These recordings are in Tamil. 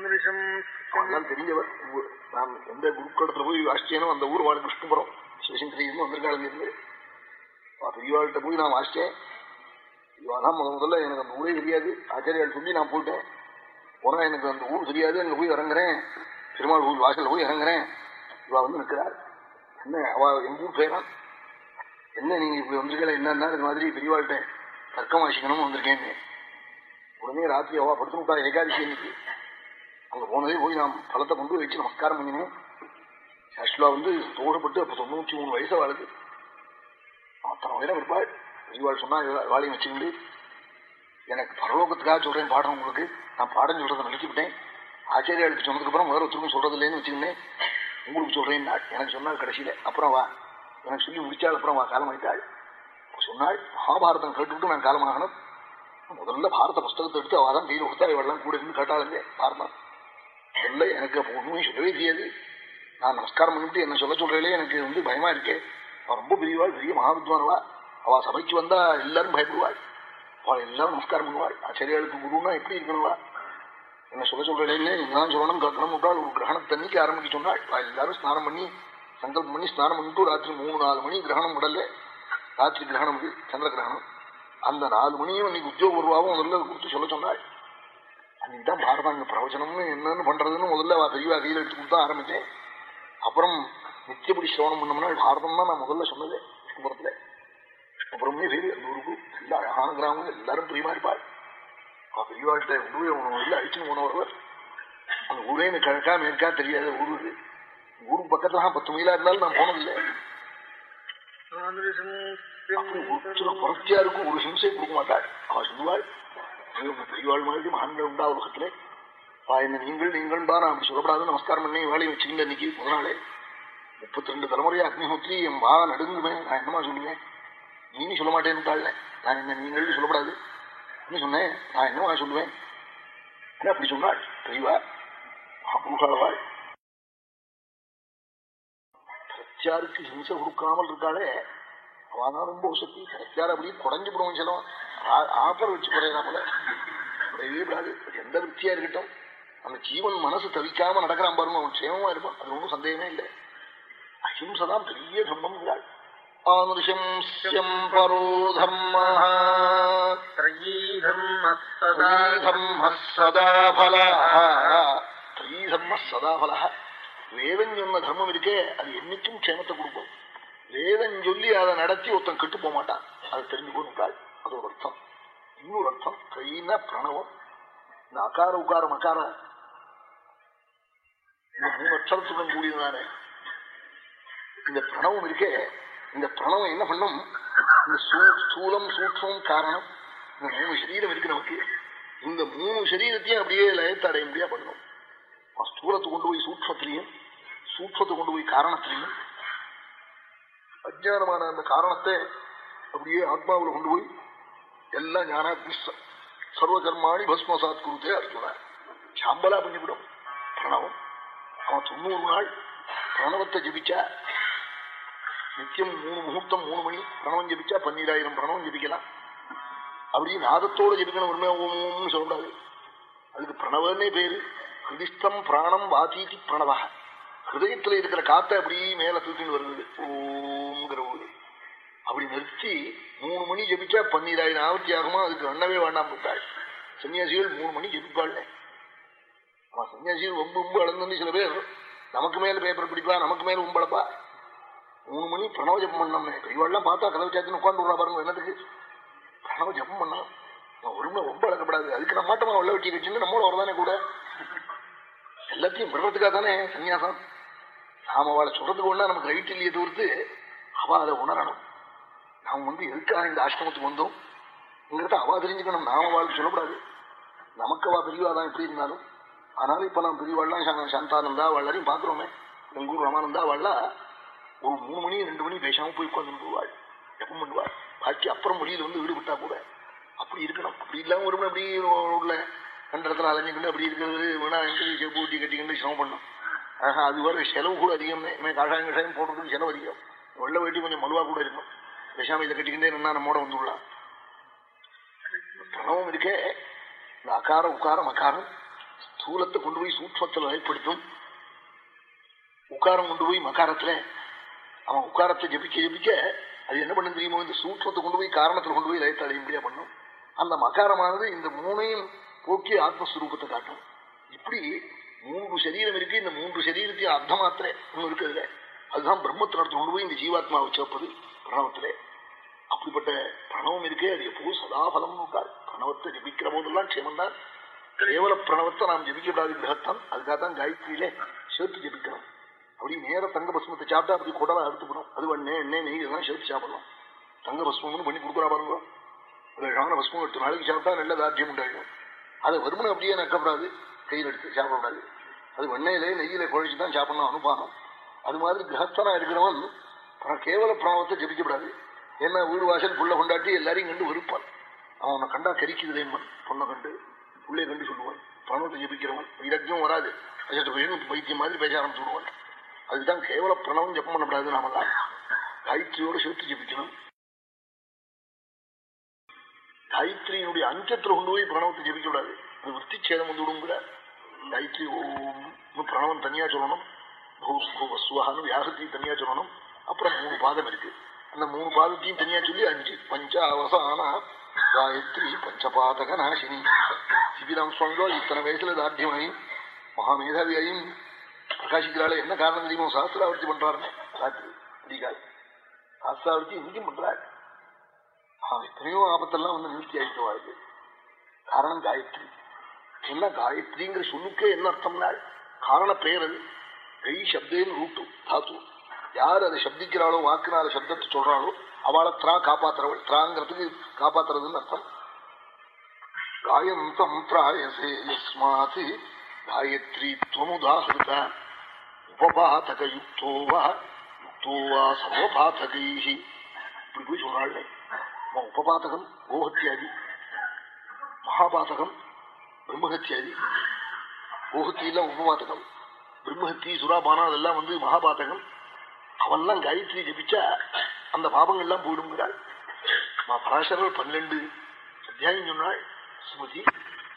அவெல்லாம் தெரிஞ்சவர் நான் எந்த குருக்களத்துல போய் வாசிச்சேனோ அந்த ஊர் வாழ் கிருஷ்ணபுரம் சிவசங்கரின்னு வந்திருக்காங்க இருந்து பெரியவாழ்கிட்ட போய் நான் வாசிச்சேன் இவாதான் முத முதல்ல எனக்கு அந்த ஊரே தெரியாது. ஆச்சாரியால் சொல்லி நான் போயிட்டேன். போனா எனக்கு அந்த ஊர் தெரியாது. அங்க போய் இறங்குறேன். பெருமாள் கோவில் வாசல்ல போய் இறங்குறேன். இவா வந்து நிற்கிறாள் என்ன அவ எங்க ஊர் பேரான் என்ன நீங்க இப்படி வந்திருக்கல என்னன்னா இது மாதிரி பெரியவாழ்கிட்ட தர்க்கம் வாசிக்கணும்னு வந்திருக்கேன் உடனே ராத்திரி அவா படுத்து விட்டா ஏகாதசி இன்னைக்கு அங்க போனதே போய் நான் பழத்தை கொண்டு வச்சு நமஸ்காரம் பண்ணினோம். ஆக்சுவலா வந்து தோடப்பட்டு அப்ப தொண்ணூத்தி மூணு வயசு வாழுது. அத்தனை வயலம் இருப்பாள் பெரியவாள் சொன்னா வாழையும் வச்சுக்கிண்டு எனக்கு பரலோகத்துக்காக சொல்றேன் பாடம் உங்களுக்கு. நான் பாடம் சொல்றதை நிறுத்திவிட்டேன் ஆச்சாரியாளுக்கு சொன்னதுக்கு அப்புறம் முதல்ல ஒருத்தருக்கும் சொல்றது இல்லைன்னு வச்சுக்கிட்டேன் உங்களுக்கு சொல்றேன் எனக்கு சொன்னால் கடைசியில அப்புறம் வா. எனக்கு சொல்லி முடிச்சாள் அப்புறம் வா காலம் ஆயிட்டாள். சொன்னாள் மகாபாரதம் கேட்டுவிட்டு நான் காலமாகணும். முதல்ல பாரத புஸ்தகத்தை எடுத்து அவள் தான் கையில் கொடுத்தா இவெல்லாம் கூட இருந்து கேட்டாளுங்க பாரதம் முதல்ல எனக்கு ஒண்ணுமே சொல்லவே தெரியாது. நான் நமஸ்காரம் பண்ணிட்டு என்ன சொல்ல சொல்றேன் எனக்கு வந்து பயமா இருக்கு. அவள் ரொம்ப பெரியவாள் பெரிய மகாவித்வானவா அவ சபைக்கு வந்தா எல்லாரும் பயப்படுவாள். அவள் எல்லாரும் நமஸ்காரம் பண்ணுவாள். ஆச்சரியாளுக்கு குருன்னா எப்படி இருக்கணுவா என்ன சொல்ல சொல்றேன்னு என்னதான் சொல்லணும். கக்கணம் விட்டால் ஒரு கிரகணத்தன்னைக்கு ஆரம்பிக்க சொன்னாள். எல்லாரும் ஸ்நானம் பண்ணி சங்கல்பம் பண்ணி ஸ்நானம் பண்ணிட்டு ராத்திரி மூணு நாலு மணி கிரகணம் விடல. ராத்திரி கிரகணம் சந்திர கிரகணம். அந்த நாலு மணியும் இன்னைக்கு உத்தியோகபூர்வாவும் முதல்ல கொடுத்து சொல்ல சொன்னாள். அன்னைக்கு தான் பாரதாங்க. பிரவச்சனம்னு என்னன்னு பண்றதுன்னு முதல்ல பெரியவா கையில் எடுத்து கொடுத்தா ஆரம்பிச்சேன் அப்புறம் நித்தியப்படி சிரவணம் பண்ணோம்னா பாரதம் தான் நான் முதல்ல சொன்னது விஷ்ணுபுரத்துல விஷ்ணுபுரமே பேரு அந்த ஊருக்கு எல்லா அழகான கிராமம் எல்லாரும் பிரியமா இருப்பாள். பெரியவாழ்கிட்ட ஊரே உணவு அழிச்சுன்னு போனவர் அந்த ஊரே எனக்கு கிழக்கா மேற்கா தெரியாத ஊரு இது. ஊருக்கு பக்கத்துல பத்து மைலா இருந்தாலும் நான் போனதில்லை. புரட்சியாருக்கும் ஒரு ஹிம்சை கொடுக்க மாட்டாள். அவ சொல்லுவாள் பெரியவாள் மாதிரி மகான்கள் உண்டா உலகத்துல? என்ன நீங்கள் நீங்கள் தான் அப்படி சொல்லப்படாது. நமஸ்காரம் பண்ணி வேலையை வச்சுக்கல இன்னைக்கு முதல் நாளே. முப்பத்தி ரெண்டு தலைமுறையா அக்னிஹோத்ரி என் வா நடுங்குமே. நான் என்னமா சொல்லுவேன்? நீ சொல்ல மாட்டேன்னு நான் என்ன நீங்கள் சொல்லப்படாது. என்ன சொன்னேன்? நான் என்னவா சொல்லுவேன்? அப்படி சொன்னாள்? தெரியவா மகாபுருஷாளவாள் பிரச்சாருக்கு ஹிம்சை கொடுக்காமல் இருக்காளே. அவனா ரொம்ப சக்தி பிரச்சாரம் அப்படியே குறைஞ்சு போடுவோம் செல்லம் ஆப்பர் வச்சு குறையலாம் போல குறையவே கூடாது எந்த வித்தியா இருக்கட்டும். அந்த ஜீவன் மனசு தவிக்காம நடக்கிறான் பாருங்க. அவன் சேமமா இருப்பான். அது ஒன்றும் சந்தேகமே இல்லை. அஹிம்சை தான் பெரிய தர்மம்ங்கிறாள் தர்மः வேதம் சொன்ன தர்மம் இருக்கே. அது என்னைக்கும் க்ஷேமத்தை கொடுக்கும். வேதம் சொல்லி அதை நடத்தி ஒருத்தன் கெட்டு போக மாட்டான். அதை தெரிஞ்சுக்கொண்டாள் அது ஒரு அர்த்தம். இன்னொரு அர்த்தம் கையின பிரணவம். இந்த அகார உகார மகார. இந்த மூணு அக்ஷரத்துடன் கூடியதுதானே. இந்த பிரணவம் இருக்கே. இந்த பிரணவம் என்ன பண்ணும்? இந்த ஸ்தூலம் சூட்சம் காரணம் இந்த மூணு சரீரம் இருக்கு நமக்கு. இந்த மூணு சரீரத்தையும் அப்படியே லயத்தை அடைய முடியா பண்ணணும் ஸ்தூலத்தை கொண்டு போய் சூட்சத்திலையும் சூட்சத்தை கொண்டு போய் காரணத்திலையும் அஜானமான அந்த காரணத்தை அப்படியே ஆத்மாவில் கொண்டு போய் எல்லாம் ஞானாத்மி சர்வகர்மாணி பஸ்மசாத் குருத்தே அர்ஜுனா சாம்பலா பண்ணிவிடும். பிரணவம். அவன் தொண்ணூறு நாள் பிரணவத்தை ஜபிச்சா நித்தியம் மூணு முகூர்த்தம் மூணு மணி பிரணவம் ஜபிச்சா பன்னீராயிரம் பிரணவம் ஜபிக்கலாம். அப்படி நாதத்தோடு ஜபிக்கணும் உண்மை ஓம்னு சொல்லக்கூடாது. அதுக்கு பிரணவன்னே பேரு. ஹிருதிஸ்தம் பிராணம் வாத்தீதி பிரணவா ஹிருதயத்துல இருக்கிற காத்த அப்படியே மேல தூக்கின்னு வருது. ஓம்ங்கிற ஊரு அப்படி நிறுத்தி மூணு மணி ஜபிச்சா பன்னீராயிரம் ஆவர்த்தி ஆகுமா? அதுக்கு அண்ணவே வேண்டாம் போட்டாள் சன்னியாசிகள் மூணு மணி ஜபிப்பாள். அவன் சன்னியாசிகள் ரொம்ப ரொம்ப அளந்துன்னு சில பேர் நமக்கு மேல பேப்பர் பிடிப்பா? நமக்கு மேல உம்பளப்பா மூணு மணி பிரணவ ஜபம் பண்ணோம்னே பெரியவாள்லாம் பார்த்தா கதவு சாத்தின்னு உட்காந்து விடுறா பாருங்க என்னத்துக்கு? பிரணவ ஜபம் பண்ணோம் ஒருமை ரொம்ப அழகப்படாது. அதுக்கு நம்ம மாட்டமா உள்ள வெட்டி வச்சுன்னு நம்மளோட வரதானே கூட? எல்லாத்தையும் விடுறதுக்காக தானே சன்னியாசம்? நாம அவளை சொல்றதுக்கு ஒன்றா நமக்கு ரைட் இல்லையே தவிர்த்து அவ அதை உணரணும். நாம் வந்து எதுக்காக இந்த ஆசிரமத்துக்கு வந்தோம்? இங்கிறத அவா தெரிஞ்சுக்கணும். நாம வாழ்க்கை சொல்லக்கூடாது. நமக்கு அவா பெரியவாதான் எப்படி இருந்தாலும். ஆனாலும் இப்ப நான் பெரியவாள்லாம் சாந்தானந்தா வாழரையும் பாக்குறோமே எங்கூர் ரமானந்தா வாழா ஒரு மூணு மணி ரெண்டு மணி பேசாம போய் உட்காந்துருவாள் எப்ப பண்ணுவாள்? பாக்கி அப்புறம் மொழியில வந்து ஈடுபட்டா கூட. அப்படி இருக்கணும். அப்படி இல்லாம ஒரு அப்படி உள்ள ரெண்டு இடத்துல அலைஞ்சுக்கிட்டு அப்படி இருக்கிறது வேணா எங்க பூட்டி கட்டிக்கிட்டு சிரமம் பண்ணும் ஆஹா அது வர செலவு கூட அதிகம். காஷாயம் கஷாயம் போடுறதுக்கு செலவு அதிகம். வெள்ள வேட்டி கொஞ்சம் மலுவா கூட இருக்கும். விஷாமி இதை கட்டிக்கிட்டே என்ன நம்மோட வந்துடலாம். பிரணவம் இருக்கே. இந்த அக்காரம் உக்காரம் அகாரம் ஸ்தூலத்தை கொண்டு போய் சூட்சத்தில் வகைப்படுத்தும். உட்காரம் கொண்டு போய் மகாரத்துல அவன் உட்காரத்தை ஜபிக்க ஜபிக்க அது என்ன பண்ண தெரியுமோ? இந்த சூட்சத்தை கொண்டு போய் காரணத்தில் கொண்டு போய் லயத்தை அடையும்படியா பண்ணும். அந்த மகாரமானது இந்த மூணையும் போக்கி ஆத்மஸ்வரூபத்தை காட்டும். இப்படி மூன்று சரீரம் இருக்கு இந்த மூன்று சரீரத்தையும் அர்த்த மாத்திரை ஒண்ணு இருக்குதுல அதுதான் பிரம்மத்தினத்தை கொண்டு போய் இந்த ஜீவாத்மாவை சேர்ப்பது பிரணவத்திலே. அப்படிப்பட்ட பிரணவம் இருக்கே அது எப்போ சதாபலம் நோக்காது பிரணவத்தை ஜபிக்கிற போதெல்லாம் க்ஷேமந்தான் கேவல பிரணவத்தை நாம் ஜபிக்கப்படாது கிரகத்தான் அதுக்காக தான் காயத்ரியிலே சேர்த்து ஜபிக்கணும் அப்படி நேர தங்க பஸ்மத்தை சாப்பிட்டா அப்படி குடலை எடுத்துக்கணும் அது எண்ணெய் எண்ணெய் நெய் இதெல்லாம் சேர்த்து சாப்பிடணும் தங்க பஸ்மம்னு பண்ணி கொடுக்குறா பாருங்க. அழகான பஸ்மம் எட்டு நாளைக்கு சாப்பிட்டா நல்ல தார்ஜியம் உண்டாயிடும். அதை வருமானம் அப்படியே நக்கப்படாது கையில் எடுத்து சாப்பிடக்கூடாது. அது வெண்ணையிலே நெய்யிலே குழைச்சி தான் சாப்பிடணும் அனுபவம் அது மாதிரி கிரகஸ்தனா இருக்கிறவன் கேவல பிரணவத்தை ஜபிக்கப்படாது. ஏன்னா வீடு வாசல் புள்ள கொண்டாட்டி எல்லாரையும் கண்டு வெறுப்பான். அவன் உன்னை கண்டா கரிக்குதுலேன் பொண்ணை கண்டு உள்ளே கண்டு சொல்லுவான். பிரணவத்தை ஜபிக்கிறவன் வைராக்கியம் வராது. வைத்தியம் மாதிரி பேச ஆரம்பிச்சுடுவான். அதுதான் கேவல பிரணவம் ஜப்பம் பண்ணக்கூடாது நாமெல்லாம் காயத்ரியோடு சேர்த்து ஜபிக்கணும். காயத்ரியினுடைய அஞ்சத்தில் கொண்டு போய் பிரணவத்தை ஜபிக்கக்கூடாது. அது விற்பி சேதம் விடும் கூட காயத்ரி ஓம்னு பிரணவம் தனியா சொல்லணும் வசுவகான்னு வியாசத்தையும் தனியா சொல்லணும் அப்புறம் மூணு பாதம் இருக்கு அந்த மூணு பாதத்தையும் தனியா சொல்லி அஞ்சு பஞ்ச அவசானா காயத்ரி பஞ்சபாதக நாசினி சிபிராம் சுவாமிகளோ இத்தனை வயசுல தார்டியமாயும் மகாமேதாவியாயும் பிரகாசிக்கிறாள் என்ன காரணம் தெரியுமோ சாஸ்திராவர்த்தி பண்றாருன்னு ராத்திரி அதிகால் சாஸ்திராவர்த்தி இன்னைக்கும் பண்றாரு எத்தனையோ ஆபத்தெல்லாம் வந்து நிறுத்தி ஆயிட்டு வாழ்க்கை காரணம் காயத்ரி என்ன காயத்ரிங்கிற சொல்லுக்கே என்ன அர்த்தம்னா காரண பெயர் அது. கை சப்தேன்னு ரூட்டு தாத்து. யார் அதை சப்திக்கிறாளோ வாக்குனால சப்தத்தை சொல்றாளோ அவளை திரா காப்பாத்துறவள். திராங்கிறதுக்கு காப்பாத்துறதுன்னு அர்த்தம். காயந்தம் திராயசே யஸ்மாத் காயத்ரி துவமுதாகிருத உபபாதக யுக்தோவா யுக்தோவா சமபாதகை இப்படி போய் சொல்றாள் உபபாதகம் கோஹத்தியாதி மகாபாதகம் பிரம்மஹத்தியாதி. கோஹத்தியில உபபாதகம் பிரம்மஹத்தி சுராபானா அதெல்லாம் வந்து மகாபாத்தகம் அவன்லாம் காயத்ரி ஜபிச்சா அந்த பாபங்கள்லாம் போயிடுங்கிறாள் பராசரர் பன்னெண்டு அத்தியாயம் சொன்னாள். ஸ்மிருதி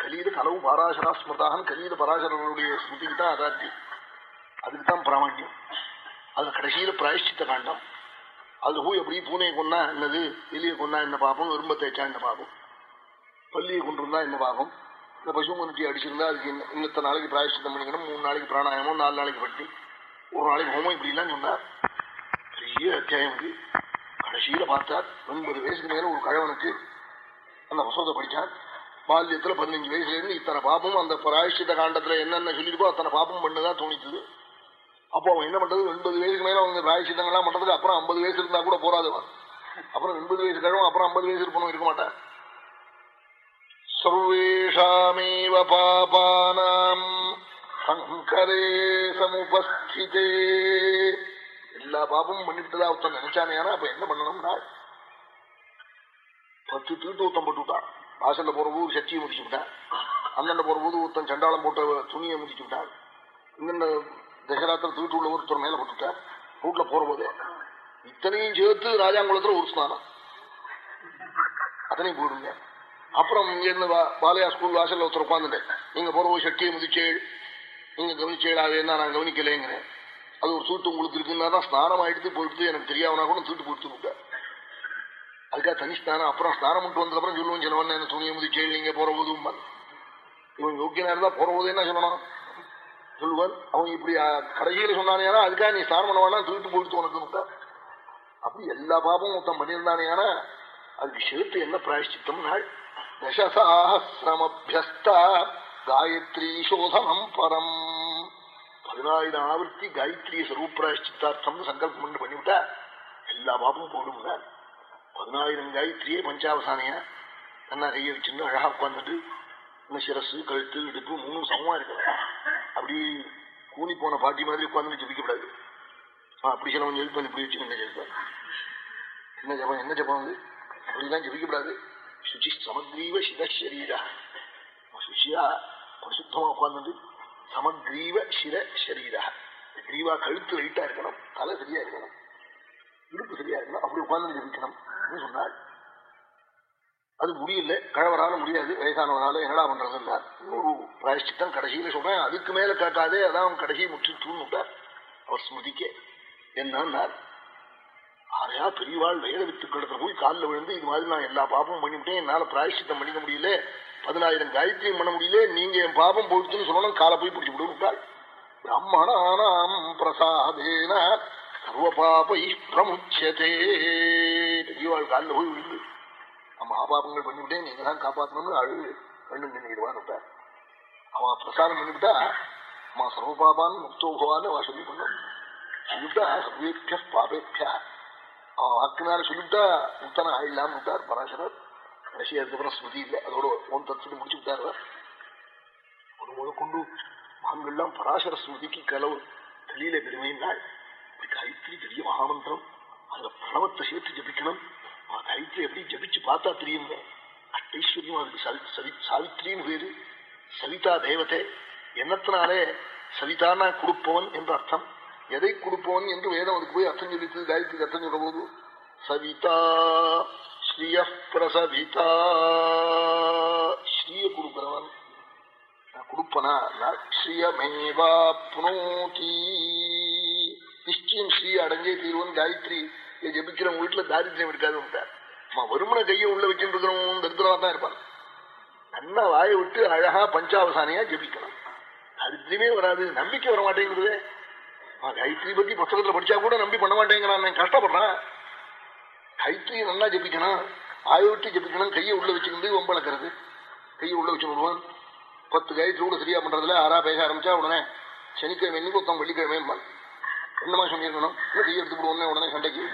கலீத கலவு பாராசரா ஸ்மிருதாகன் கலீத பராசரனுடைய ஸ்மிருதிக்கு தான் அதாத்தி அதுக்கு தான் பிராமணியம். அது கடைசியில பிராயஷ்டித்த காண்டம். அது போய் எப்படி பூனையை கொன்னா என்னது எலியை கொன்னா என்ன பாபம் எறும்ப தேய்ச்சா என்ன பாபம் பள்ளியை கொண்டிருந்தா என்ன பாபம் இந்த பசு அடிச்சிருந்தா அதுக்கு இன்னத்த நாளைக்கு பிராயஷ்டித்தம் பண்ணிக்கணும். மூணு நாளைக்கு பிராணாயமம் நாலு நாளைக்கு பட்டி ஒரு நாளைக்கு ஹோமம் இப்படிலாம் சொன்னார் பெரிய அத்தியாயம் இது கடைசியில பார்த்தார் ஒன்பது வயசுக்கு மேல ஒரு கழவனுக்கு அந்த வசோதை படிச்சான் பால்யத்துல பதினஞ்சு வயசுல இருந்து இத்தனை பாப்பமும் அந்த பிராயஷ்டித காண்டத்துல என்னென்ன சொல்லியிருக்கோ அத்தனை பாப்பம் பண்ணதான் தோணித்தது அப்போ அவன் என்ன பண்றது? எண்பது வயசுக்கு மேல அவங்க பிராயசித்தங்கள்லாம் பண்றதுக்கு அப்புறம் ஐம்பது வயசு இருந்தா கூட போராதவன் அப்புறம் எண்பது வயசு கழவன் அப்புறம் ஐம்பது வயசு இருப்பணும் இருக்க மாட்டான். சர்வேஷாமேவ பாபானாம் சங்கரே சமுபஸ்திதே எல்லா பாபமும் பண்ணிட்டுதான் ஒருத்தன் நினைச்சானே அப்ப என்ன பண்ணணும்னா பத்து தீட்டு ஊத்தம் போட்டு விட்டான் வாசல்ல போற போது சச்சியை முடிச்சு விட்டான் அந்தண்ட போற போது ஒருத்தன் சண்டாளம் போட்ட துணியை முடிச்சு விட்டான் இந்தண்ட தசராத்திர தீட்டு உள்ள ஒருத்தர் மேல போட்டுட்டார் ரூட்ல போற போதே இத்தனையும் சேர்த்து ராஜாங்குளத்துல ஒரு ஸ்நானம் அத்தனையும் போயிடுங்க அப்புறம் இங்கிருந்து பாலையா ஸ்கூல் வாசல்ல ஒருத்தர் உட்காந்துட்டேன் நீங்க போற போய் சட்டியை முதிச்சேள். நீங்க கவனிச்சேள் அது என்ன நான் கவனிக்கலைங்கிறேன். அது ஒரு தூட்டு உங்களுக்கு இருக்குன்னா தான் ஸ்நானம் ஆயிடுத்து போயிட்டு எனக்கு தெரியாமனா கூட தூட்டு போட்டு விட்டேன் அதுக்காக தனி ஸ்நானம். அப்புறம் ஸ்நானம் மட்டும் வந்ததுக்கப்புறம் சொல்லுவோம் சிலவன் என்ன துணியை முதிச்சேள் நீங்க போற போதும். இவன் யோக்கியனா இருந்தா போற போது என்ன சொல்லணும்? சொல்லுவான் அவன் இப்படி கடைசியில சொன்னானே அதுக்காக நீ ஸ்நானம் பண்ண வேணாம் தூக்கிட்டு போயிட்டு உனக்கு அப்படி எல்லா பாபமும் மொத்தம் பண்ணியிருந்தானே அதுக்கு சேர்த்து என்ன பிராயஷ்டித்தம் நாள். தசசாஹசிரமபியஸ்தா காயத்ரி சோதனம் பரம் பதினாயிரம் ஆவர்த்தி காயத்ரி ஸ்வரூப்பிராயஷ்டித்தார்த்தம் சங்கல்பம் பண்ணி பண்ணிவிட்டா எல்லா பாபமும் போடும் பதினாயிரம் காயத்ரியே பஞ்சாவசானையா நல்லா கையை வச்சுருந்து அழகா உட்காந்துட்டு இன்னும் சிரசு கழுத்து இடுப்பு மூணும் சமமா இருக்கலாம் அப்படி கூலி போன பாட்டி மாதிரி உட்காந்து ஜபிக்கப்படாது அப்படி சிலவன் ஜெபிப்பன் இப்படி வச்சு என்ன என்ன ஜபம் என்ன ஜபம் வந்து அப்படிலாம் ஜபிக்கப்படாது சுச்சி சமக்ரீவ சிரீரா சுச்சியா பரிசுத்தமா உட்கார்ந்து சமக்ரீவ சிர சரீரா கிரீவா கழுத்து லைட்டா இருக்கணும் தலை சரியா இருக்கணும் இடுப்பு சரியா இருக்கணும் அப்படி உட்கார்ந்து ஜபிக்கணும் சொன்னாள் அது முடியல கழவரால முடியாது வயசானவனால என்னடா பண்றதுன்னா ஒரு பிராயஷ்டித்தம் கடைசியில சொல்றேன் அதுக்கு மேல காட்டாதே அதான் கடைசி முற்றி விட்டார் அவர் ஸ்மிருதிக்கே என்னன்னார் ஆரையா பெரியவாள் வேத வித்துக்கிடத்துல போய் காலில் விழுந்து இது மாதிரி நான் எல்லா பாப்பமும் பண்ணிவிட்டேன் என்னால பிராயஷ்டித்தம் பண்ணிக்க முடியல பதினாயிரம் காயத்ரியும் பண்ண முடியல நீங்க என் பாபம் போயிடுச்சுன்னு சொன்னாலும் காலை போய் பிடிச்சி விடுவிட்டாள் பிரம்மணானாம் பிரசாதேன சர்வ பாபை பிரமுச்சதே. பெரியவாள் காலில் போய் விழுந்து நம்ம ஆபாபங்கள் பண்ணிவிட்டேன் நீங்க தான் காப்பாற்றணும்னு அழு கண்ணு நின்றுடுவான்னு விட்டார். அவன் பிரசாரம் பண்ணிவிட்டா அம்மா சர்வபாபான்னு முக்தோபவான்னு அவன் சொல்லி பண்ணும் சொல்லிவிட்டா சர்வேபிய பாபேபியா அவன் வாக்குனால சொல்லிவிட்டா முத்தனை ஆயிடலாம்னு விட்டார் பராசரர் கடைசி அதுக்கப்புறம் ஸ்மிருதி இல்லை அதோட ஓன் தத்துட்டு முடிச்சு விட்டார் ஒரு முத கொண்டு மகன்கள்லாம் பராசர ஸ்மிருதிக்கு கலவு தெளியில பெருமையினால் காயத்ரி பெரிய மகாமந்திரம் அதுல பிரணவத்தை சேர்த்து ஜபிக்கணும் காயத்ரி எப்படி ஜபிச்சு பார்த்தா தெரியுங்க அட்டைஸ்வரியம் அதுக்கு சாவித்ரின்னு பேரு சவிதா தேவதே என்னத்தினாலே சவிதானா கொடுப்பவன் என்று அர்த்தம் எதை கொடுப்பவன் என்று வேதம் அதுக்கு போய் அர்த்தம் சொல்லித்து காயத்ரி அர்த்தம் சொல்ற போது. சவிதா ஸ்ரீய பிரசவிதா. ஸ்ரீய கொடுக்கிறவன். நான் கொடுப்பனா? ஸ்ரீயமேவா புனோதி. நிச்சயம் ஸ்ரீ அடங்கே தீர்வன் காயத்ரி ஜபிக்கிறவங்க வீட்டுல தாரித்யம் இருக்காது வருமனை கையை உள்ள வச்சுட்டு இருக்கிறவங்க தரித்திரமா தான் இருப்பான். நல்லா வாயை விட்டு அழகா பஞ்சாவசானையா ஜபிக்கணும் தாரித்யமே வராது நம்பிக்கை வர மாட்டேங்கிறதே காயத்ரி பத்தி புத்தகத்துல படிச்சா கூட நம்பி பண்ண மாட்டேங்கிறான். கஷ்டப்படுறான். காயத்ரி நல்லா ஜபிக்கணும். ஆயோட்டி ஜபிக்கணும். கையை உள்ள வச்சுக்கிட்டு ஒம்பளக்கிறது கையை உள்ள வச்சு விடுவான். பத்து காயத்ரி கூட சரியா பண்றதுல ஆறா பேச ஆரம்பிச்சா உடனே சனிக்கிழமை இன்னும் ஒருத்தன் வெள்ளிக்கிழமை என்னமா சொல்லியிருக்கணும் இல்லை கையை எடுத்து விடுவோம் உடனே சண்டைக்கு.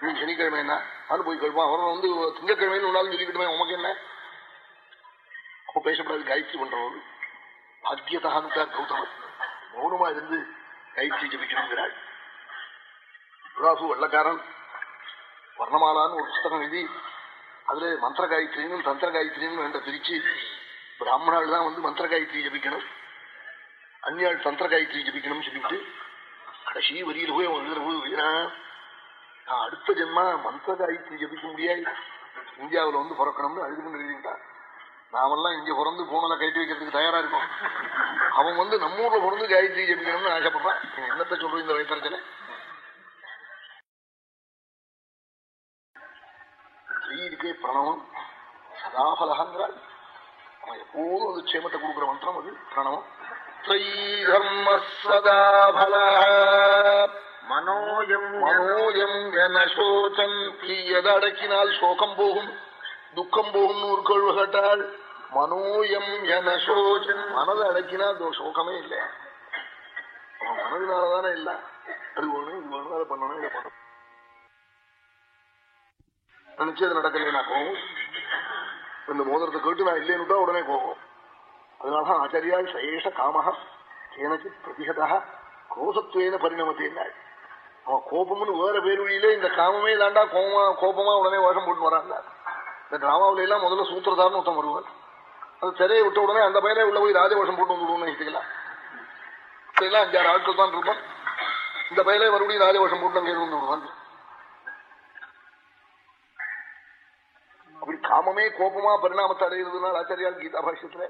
நீ சனிக்கிழமை என்ன போய் கேட்பான். அவன் வந்து திங்கக்கிழமைன்னு ஒன்றாலும் சொல்லிக்கிட்டுமே உமக்கு என்ன? அப்போ பேசப்படாது. காயத்ரி பண்றவர்கள் பாக்கியதான்னு கௌதமன் மௌனமா இருந்து காயத்ரி ஜபிக்கணுங்கிறாள் ராசு வெள்ளக்காரன். வர்ணமாலான்னு ஒரு புஸ்தகம் எழுதி அதுல மந்திர காயத்ரியும் தந்திர காயத்ரியும் என்ற பிரிச்சு பிராமணாள் தான் வந்து மந்திர காயத்ரி ஜபிக்கணும். அந்நியாள் தந்திர காயத்ரி ஜபிக்கணும்னு சொல்லிவிட்டு கடைசி வரியில் போய் வந்து போய் நான் அடுத்த ஜென்மா மந்திர காயத்ரி ஜபிக்க முடியாது. இந்தியாவில் வந்து பிறக்கணும்னு அழுதுன்னு எழுதிட்டான் நாமெல்லாம் இங்க பிறந்து போனல கைட்டு வைக்கிறதுக்கு தயாரா இருக்கும். அவன் வந்து நம்ம ஊர்ல பிறந்து காயத்ரி ஜபிக்கணும்னு ஆசைப்படுறான் என்னத்தை சொல்றோம் இந்த வயசரத்துல இருக்கே பிரணவம். சதாபலகாங்கிறாள். அவன் எப்போதும் அது க்ஷேமத்தை கொடுக்குற மந்திரம் அது பிரணவம். மனோயம் எதை அடக்கினால் சோகம் போகும். துக்கம் போகும்னு ஒரு கேள்வி கேட்டாள் மனோயம் என சோச்சன். மனதை அடக்கினால் சோகமே இல்லை. அவன் மனதினாலதானே இல்ல. அது ஒண்ணு இது வேணும் அதை பண்ணணும் இதை பண்ணணும். நினைச்சு அது நடக்கலைன்னா கோவம் இந்த மோதிரத்தை கேட்டு நான் இல்லைன்னு உடனே கோபம் அதனாலதான் ஆச்சரியா சயேஷ காமஹா எனக்கு பிரதிகதா கோசத்துவேன பரிணமத்தினாள் அவன் கோபம்னு வேற பேர் வழியில இந்த காமமே தாண்டா கோபமா கோபமா உடனே வேஷம் போட்டு வரான் இந்த டிராமாவில எல்லாம் முதல்ல சூத்திரதாரன் ஒருத்தன் வருவார். அது திரையை விட்ட உடனே அந்த பையனே உள்ள போய் ராஜவேஷம் போட்டு வந்துடுவோம்னு நினைச்சுக்கலாம் இதெல்லாம் அஞ்சாறு ஆட்கள் தான் இருப்பான். இந்த பையனே மறுபடியும் ராஜவசம் போட்டு அங்கே வந்து விடுவான் அப்படி காமமே கோபமா பரிணாமத்தை அடைகிறதுனால ஆச்சாரியால் கீதா பாஷ்யத்துல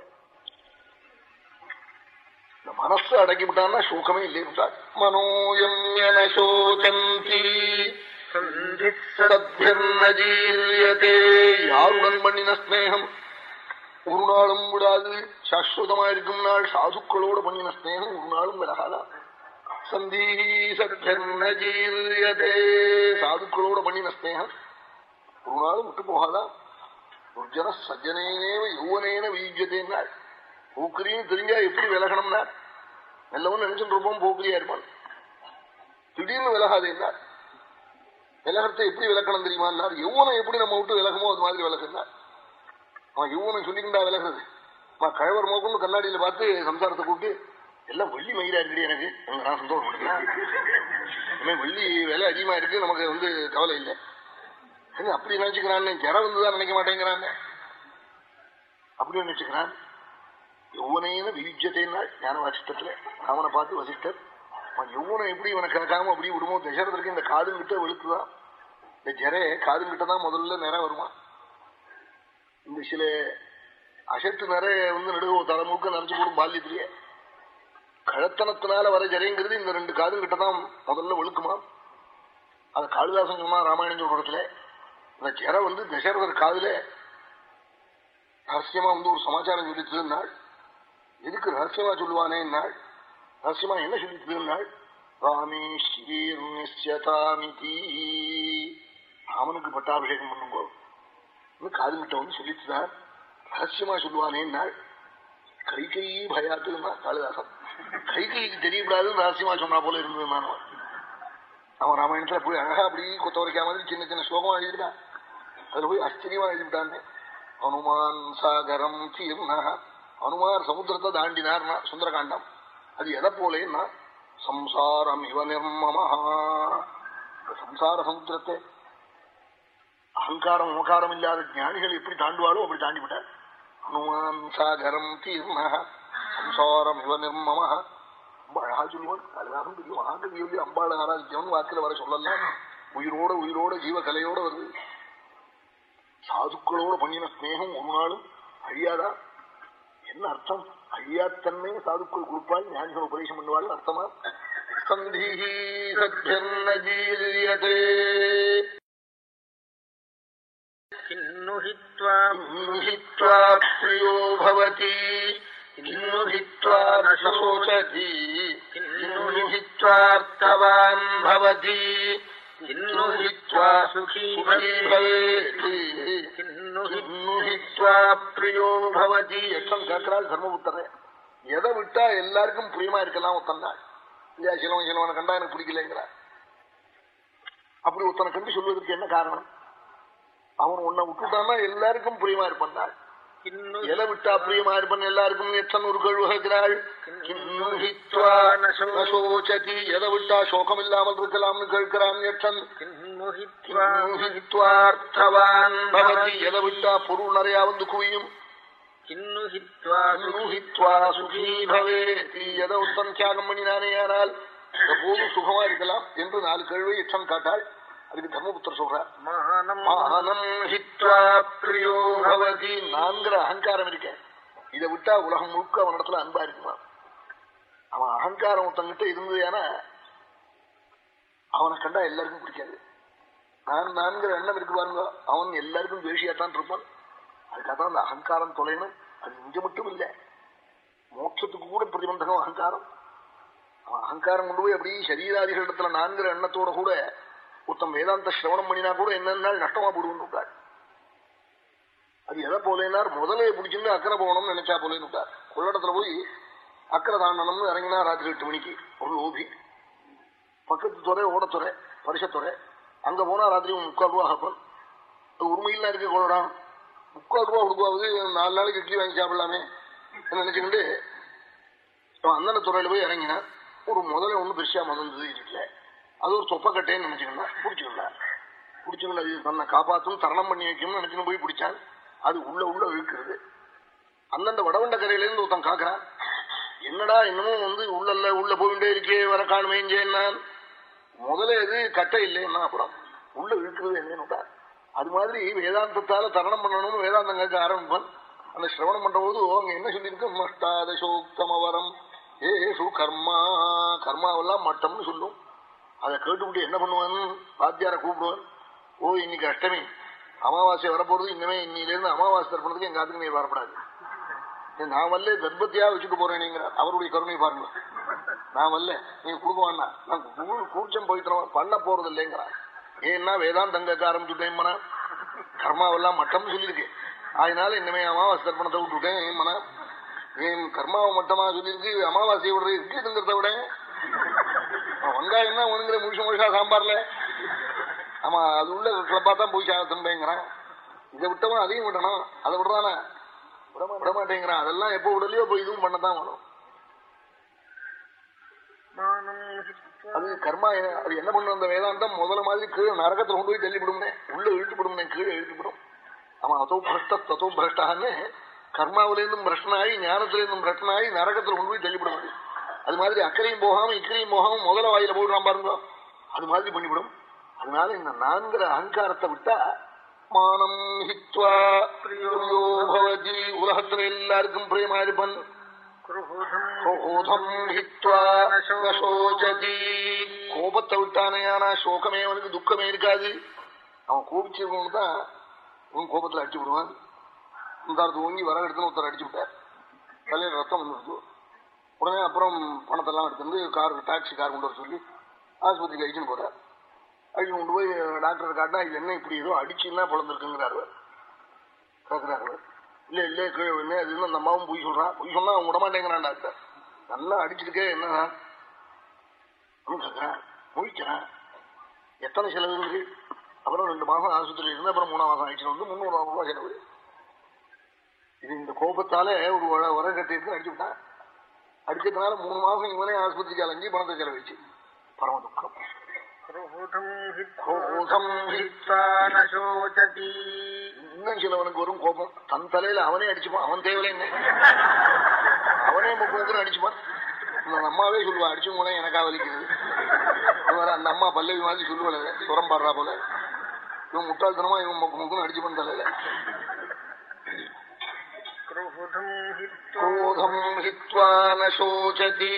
இந்த மனசு அடக்கிவிட்டான்னா சோகமே இல்லை மனோயம் என சோகந்தி யாருடன் பண்ணின ஸ்நேகம் ஒரு நாளும் விடாது. சாஸ்வதமா இருக்கும் நாள். சாதுக்களோட பண்ணின ஸ்நேகம் ஒரு நாளும் விலகாதா? சாதுக்களோட பண்ணின ஸ்நேகம் ஒரு நாளும் விட்டு போகாதா? துர்ஜன சஜ்ஜனேனேவ யௌவனேன வீஜ்யதேன்னாள் போக்குரின்னு தெரிஞ்சா எப்படி விலகணும்னா? நல்லவன் நினைச்சுட்டு இருப்போம் போக்குரியா இருப்பான். திடீர்னு விலகாதேன்னா விலகத்தை எப்படி விளக்கணும் தெரியுமா? யௌவனம் எப்படி நம்ம விட்டு விலகமோ அது மாதிரி விலகுனா அவன் யௌவனம் சொல்லிக்கிட்டா விலகிறது அவன் கழவர் மோக்கம்னு கண்ணாடியில பார்த்து சம்சாரத்தை கூப்பிட்டு எல்லாம் வெள்ளி மயிரா இருக்கு எனக்கு. நான் சந்தோஷப்படுறேன். வெள்ளி விலை அதிகமா இருக்கு நமக்கு வந்து கவலை இல்லை. அப்படி நினைச்சுக்கிறான் ஜரம் வந்துதான் நினைக்க மாட்டேங்கிறான் அப்படி நினைச்சுக்கிறான். யௌவனேன விவிஜத்தேன்னா ஞான வாசித்தத்துல ராமனை பார்த்து வசிஷ்டர் யௌவனம் எப்படி இவனை கேட்காம அப்படி விடுமோ? தசரதற்கு இந்த காது கிட்ட வெளுத்துதான் இந்த ஜெரே காது கிட்ட தான் முதல்ல நேரம் வருமா? இந்த சில அசத்து நிறைய வந்து நடுவு தலைமுழுக்க நிறைஞ்சு போடும் பால்யத்திலேயே. கழத்தனத்தினால வர ஜரைங்கிறது இந்த ரெண்டு காதும் கிட்டதான் முதல்ல ஒழுக்குமா அது காளிதாசன் சொன்னா ராமாயணம் சொல்றதுல இந்த ஜெர வந்து தசரதர் காதுல ரகசியமா வந்து ஒரு சமாச்சாரம் சொல்லித்ததுனாள் எதுக்கு ரகசியமா சொல்லுவானே நாள் ரகசியமா என்ன சொல்லித்ததுனாள் ராமே ஸ்ரீர்நிஷதாமிதி ராமனுக்கு பட்டாபிஷேகம் பண்ணுங்கோ. காது கிட்ட வந்து சொல்லிட்டுதான் ரகசியமா சொல்லுவானே நாள் கை கை பயாத்துனா காளிதாசன். கை கைக்கு தெரியக்கூடாதுன்னு ரகசியமா சொன்னா போல இருந்தது நான். அவன் ராமாயணத்துல போய் அழகா அப்படி கொத்த வரைக்கா மாதிரி சின்ன சின்ன ஸ்லோகம் எழுதிட்டான் அதுல போய் ஆச்சரியமா எழுதிவிட்டான். ஹனுமான் சாகரம் தீர்னா ஹனுமார் சமுத்திரத்தை தாண்டினார்னா சுந்தரகாண்டம். அது எதை போலேன்னா சம்சாரம் இவ நிர்மமஹா சம்சார சமுத்திரத்தை அகங்காரம் உமகாரம் இல்லாத ஜானிகள் எப்படி தாண்டுவாளோ அப்படி தாண்டிவிட்டார் ஹனுமான் சாகரம் தீர்னா சம்சாரம் இவ நிர்மம. ரொம்ப அழகா சொல்லுவான் கலிதாசம் பெரிய மகாகவி சொல்லி அம்பாள் ஆராதிக்கவன் வாக்கில் வர சொல்லலாம். உயிரோட உயிரோட ஜீவ கலையோட வருது. சாதுக்களோட பண்ணின ஸ்னேகம் ஒரு நாளும் அழியாதா? என்ன அர்த்தம்? ஐயாத்தன்மை சாதுக்குள் குறிப்பாய் ஞானிகள் உபதேசம் பண்ணுவாள் அர்த்தமா? சந்தி சத்தியன்னஜீரியதே பிரியோ பவதி. சோச்சதி. இன்னுஹித்வார்த்தவான் பவதி. இன்னுஹித்வா சுகீ பவேதி யஷ்டம் கேட்கிறாள் தர்மபுத்தரே எதை விட்டா எல்லாருக்கும் பிரியமா இருக்கலாம் ஒத்தன் நாள் சிலவன் சிலவனை கண்டா எனக்கு பிடிக்கலங்கிறார் அப்படி ஒருத்தனை கண்டு சொல்வதற்கு என்ன காரணம் அவன் உன்னை விட்டுட்டான்னா எல்லாருக்கும் பிரியமா இருப்பான் எதை விட்டா பிரியமா இருப்பன் எல்லாருக்கும் எத்தன் ஒரு கழுவுகிறாள் எதை விட்டா சோகம் இல்லாமல் இருக்கலாம்னு கேட்கிறான் எத்தன் எதை விட்டா பொருள் நிறைய வந்து குவியும் எதை உத்தம் தியாகம் பண்ணினானே ஆனால் எப்போதும் சுகமா இருக்கலாம் என்று நாலு கேள்வி எச்சம் காட்டாள். அதுக்கு தர்மபுத்திர சொல்றார். நான்கிற அகங்காரம் இருக்க. இதை விட்டா உலகம் முழுக்க அவனிடத்துல அன்பா இருக்குமா? அவன் அகங்காரம் ஒருத்தங்கிட்ட இருந்தது ஏன்னா அவனை கண்டா எல்லாருக்கும் பிடிக்காது. நான் நான்கிற எண்ணம் இருக்கு பாருங்க. அவன் எல்லாருக்கும் வேஷியாத்தான் இருப்பான். அதுக்காக அந்த அகங்காரம் தொலைணும். அது இங்க மட்டும் இல்லை. மோட்சத்துக்கு கூட பிரதிபந்தகம் அகங்காரம். அவன் அகங்காரம் கொண்டு போய் அப்படி சரீராதிகளிடத்துல நான்கிற எண்ணத்தோட கூட உத்தம் வேதாந்த சிரவணம் பண்ணினா கூட என்னென்ன நஷ்டமா போடுவார் அது எதை போலேனார்? முதலே பிடிச்சிருந்து அக்கறை போகணும்னு நினைச்சா போலேன்னு விட்டார். கொள்ளடத்துல போய் அக்கறை தாண்டனம்னு இறங்கினா ராத்திரி எட்டு மணிக்கு. ஒரு லோபி. பக்கத்து துறை ஓடத்துறை பரிசத்துறை. அங்க போனா ராத்திரி முக்கால் ரூபா அது உரிமையில இருக்க கொள்ளடாம். முக்கால் ரூபா கொடுக்குவாவது நாலு நாளைக்கு இட்லி வாங்கி சாப்பிடலாமே நினைச்சுக்கிட்டு அந்தன துறையில போய் இறங்கினா ஒரு முதல்ல ஒண்ணு பெருசா மதந்தது இருக்கல அது ஒரு சொப்பக்கட்டைன்னு நினைச்சுக்கல பிடிச்சுக்கணும் பிடிச்சுக்கணும் அது தன்னை காப்பாற்றும் தரணம் பண்ணி வைக்கணும்னு நினைச்சுன்னு போய் பிடிச்சான். அது உள்ள உள்ள இழுக்கிறது. அந்தந்த வடவண்ட கரையிலேருந்து ஒருத்தன் காக்குறான். என்னடா இன்னமும் வந்து உள்ள உள்ள போயிட்டே இருக்கே வர காணுமேஞ்சேன்னா முதல்ல எது கட்டை இல்லைன்னா அப்புறம்? உள்ள இழுக்கிறது என்னன்னு அது மாதிரி வேதாந்தத்தால தரணம் பண்ணணும்னு வேதாந்தம் கேட்க ஆரம்பிப்பான். அந்த சிரவணம் பண்ற போது அவங்க என்ன சொல்லியிருக்கு? மஷ்டாதசோக்தமவரம் ஏசு கர்மா கர்மாவெல்லாம் மட்டம்னு சொல்லும். அதை கேட்டுவிட்டு என்ன பண்ணுவான்னு வாத்தியார கூப்பிடுவான் ஓ இன்னைக்கு அஷ்டமி. அமாவாசை வரப்போறது இன்னமே இன்னிலிருந்து அமாவாசை தரப்படுறதுக்கு எங்க ஆத்துக்கு நீ வரப்படாது. நான் வல்ல கர்ப்பத்தியா வச்சுட்டு போறேன் அவருடைய கருணை பாருங்க. நான் வல்ல நீங்க கொடுக்குவான்னா நான் கூச்சம் போயிட்டு பண்ண போறது இல்லைங்கிறான் ஏன்னா வேதாந்தங்க ஆரம்பிச்சுட்டேன் கர்மாவெல்லாம் மட்டம் சொல்லியிருக்கு. அதனால இனிமே அமாவாசை தர்ப்பணத்தை விட்டுட்டேன் ஏன் மனா ஏன் கர்மாவை மட்டமா சொல்லியிருக்கு அமாவாசையை விடுறது இருக்குங்கிறத விட. வெங்காயம் தான் ஒண்ணுங்கிற முழுச முழுசா சாம்பார்ல. ஆமா அது உள்ள கிளப்பா தான் போய் திம்பேங்கிறான். இதை விட்டவன் அதையும் விடணும் அதை விடுறானா. விட மாட்டேங்கிறான் அதெல்லாம் எப்போ விடலையோ போய் இதுவும் பண்ணத்தான் வேணும் அது கர்மா அது என்ன பண்ணும் அந்த வேதாந்தம்? முதல்ல மாதிரி கீழே நரகத்தை கொண்டு போய் தள்ளிவிடும்னே. உள்ள இழுத்துப்படும் கீழே இழுத்துப்படும் ஆமா அதோ பிரஷ்ட தத்தோ பிரஷ்டான்னு கர்மாவிலேருந்தும் பிரஷ்டனாகி ஞானத்திலேருந்தும் பிரஷ்டனாகி நரகத்தில் கொண்டு போய் தள்ளிவிடும் அது மாதிரி அக்கறையும் போகாம இக்கரையும் போகாம முதல வாயில போடுறான் பாருங்க. அது மாதிரி பண்ணிவிடும். அதனால இந்த நான்கிற அகங்காரத்தை விட்டா மானம் ஹித்வா பிரியோ பவதி. உலகத்துல எல்லாருக்கும் பிரியமா இருப்பன். கோபத்தை விட்டானேயானா சோகமே அவனுக்கு துக்கமே இருக்காது. அவன் கோபிச்சிருக்கவனு தான் அவன் கோபத்துல அடிச்சு விடுவான். இந்த ஓங்கி வர எடுத்துன்னு ஒருத்தர் அடிச்சு விட்டார். தலையில் ரத்தம் வந்துருச்சு உடனே அப்புறம் பணத்தெல்லாம் எடுத்துருந்து கார் டாக்ஸி கார் கொண்டு வர சொல்லி ஆஸ்பத்திரிக்கு அழிச்சுன்னு போறார். அழிச்சு கொண்டு போய் டாக்டர் காட்டினா இது என்ன இப்படி ஏதோ அடிச்சுன்னா பிறந்திருக்குங்கிறாரு கேட்கிறாரு இல்ல இல்ல கீழே என்ன அது அந்த அம்மாவும் பொய் சொல்றான் பொய் சொன்னா அவன் விடமாட்டேங்கிறான் டாக்டர் நல்லா அடிச்சிருக்கே என்ன கேட்கிறான் முழிக்கிறான் எத்தனை செலவு இருக்கு? அப்புறம் ரெண்டு மாசம் ஆஸ்பத்திரியில் இருந்து அப்புறம் மூணாம் மாசம் ஆயிடுச்சு வந்து முந்நூறு ரூபாய் செலவு. இது இந்த கோபத்தாலே ஒரு வர கட்டி எடுத்து அடிச்சு விட்டான் அடிச்சதுனால மூணு மாசம் இவனே ஆஸ்பத்திரிக்கு அலைஞ்சி பணத்தை செலவிச்சு பரம துக்கம். இன்னும் சிலவனுக்கு வரும் கோபம். தன் தலையில அவனே அடிச்சுப்பான். அவன் தேவையில்லை என்ன? அவனே முப்பது அடிச்சுப்பான். அந்த அம்மாவே சொல்லுவா அடிச்சும் கூட எனக்கா வலிக்கிறது அந்த அம்மா பல்லவி மாதிரி சொல்லுவல சுரம் பாடுறா போல. இவன் முட்டாள்தனமா இவன் முக்குன்னு அடிச்சுப்பான் தலையில. ക്രോധം ഹിത്വാ ശോചതി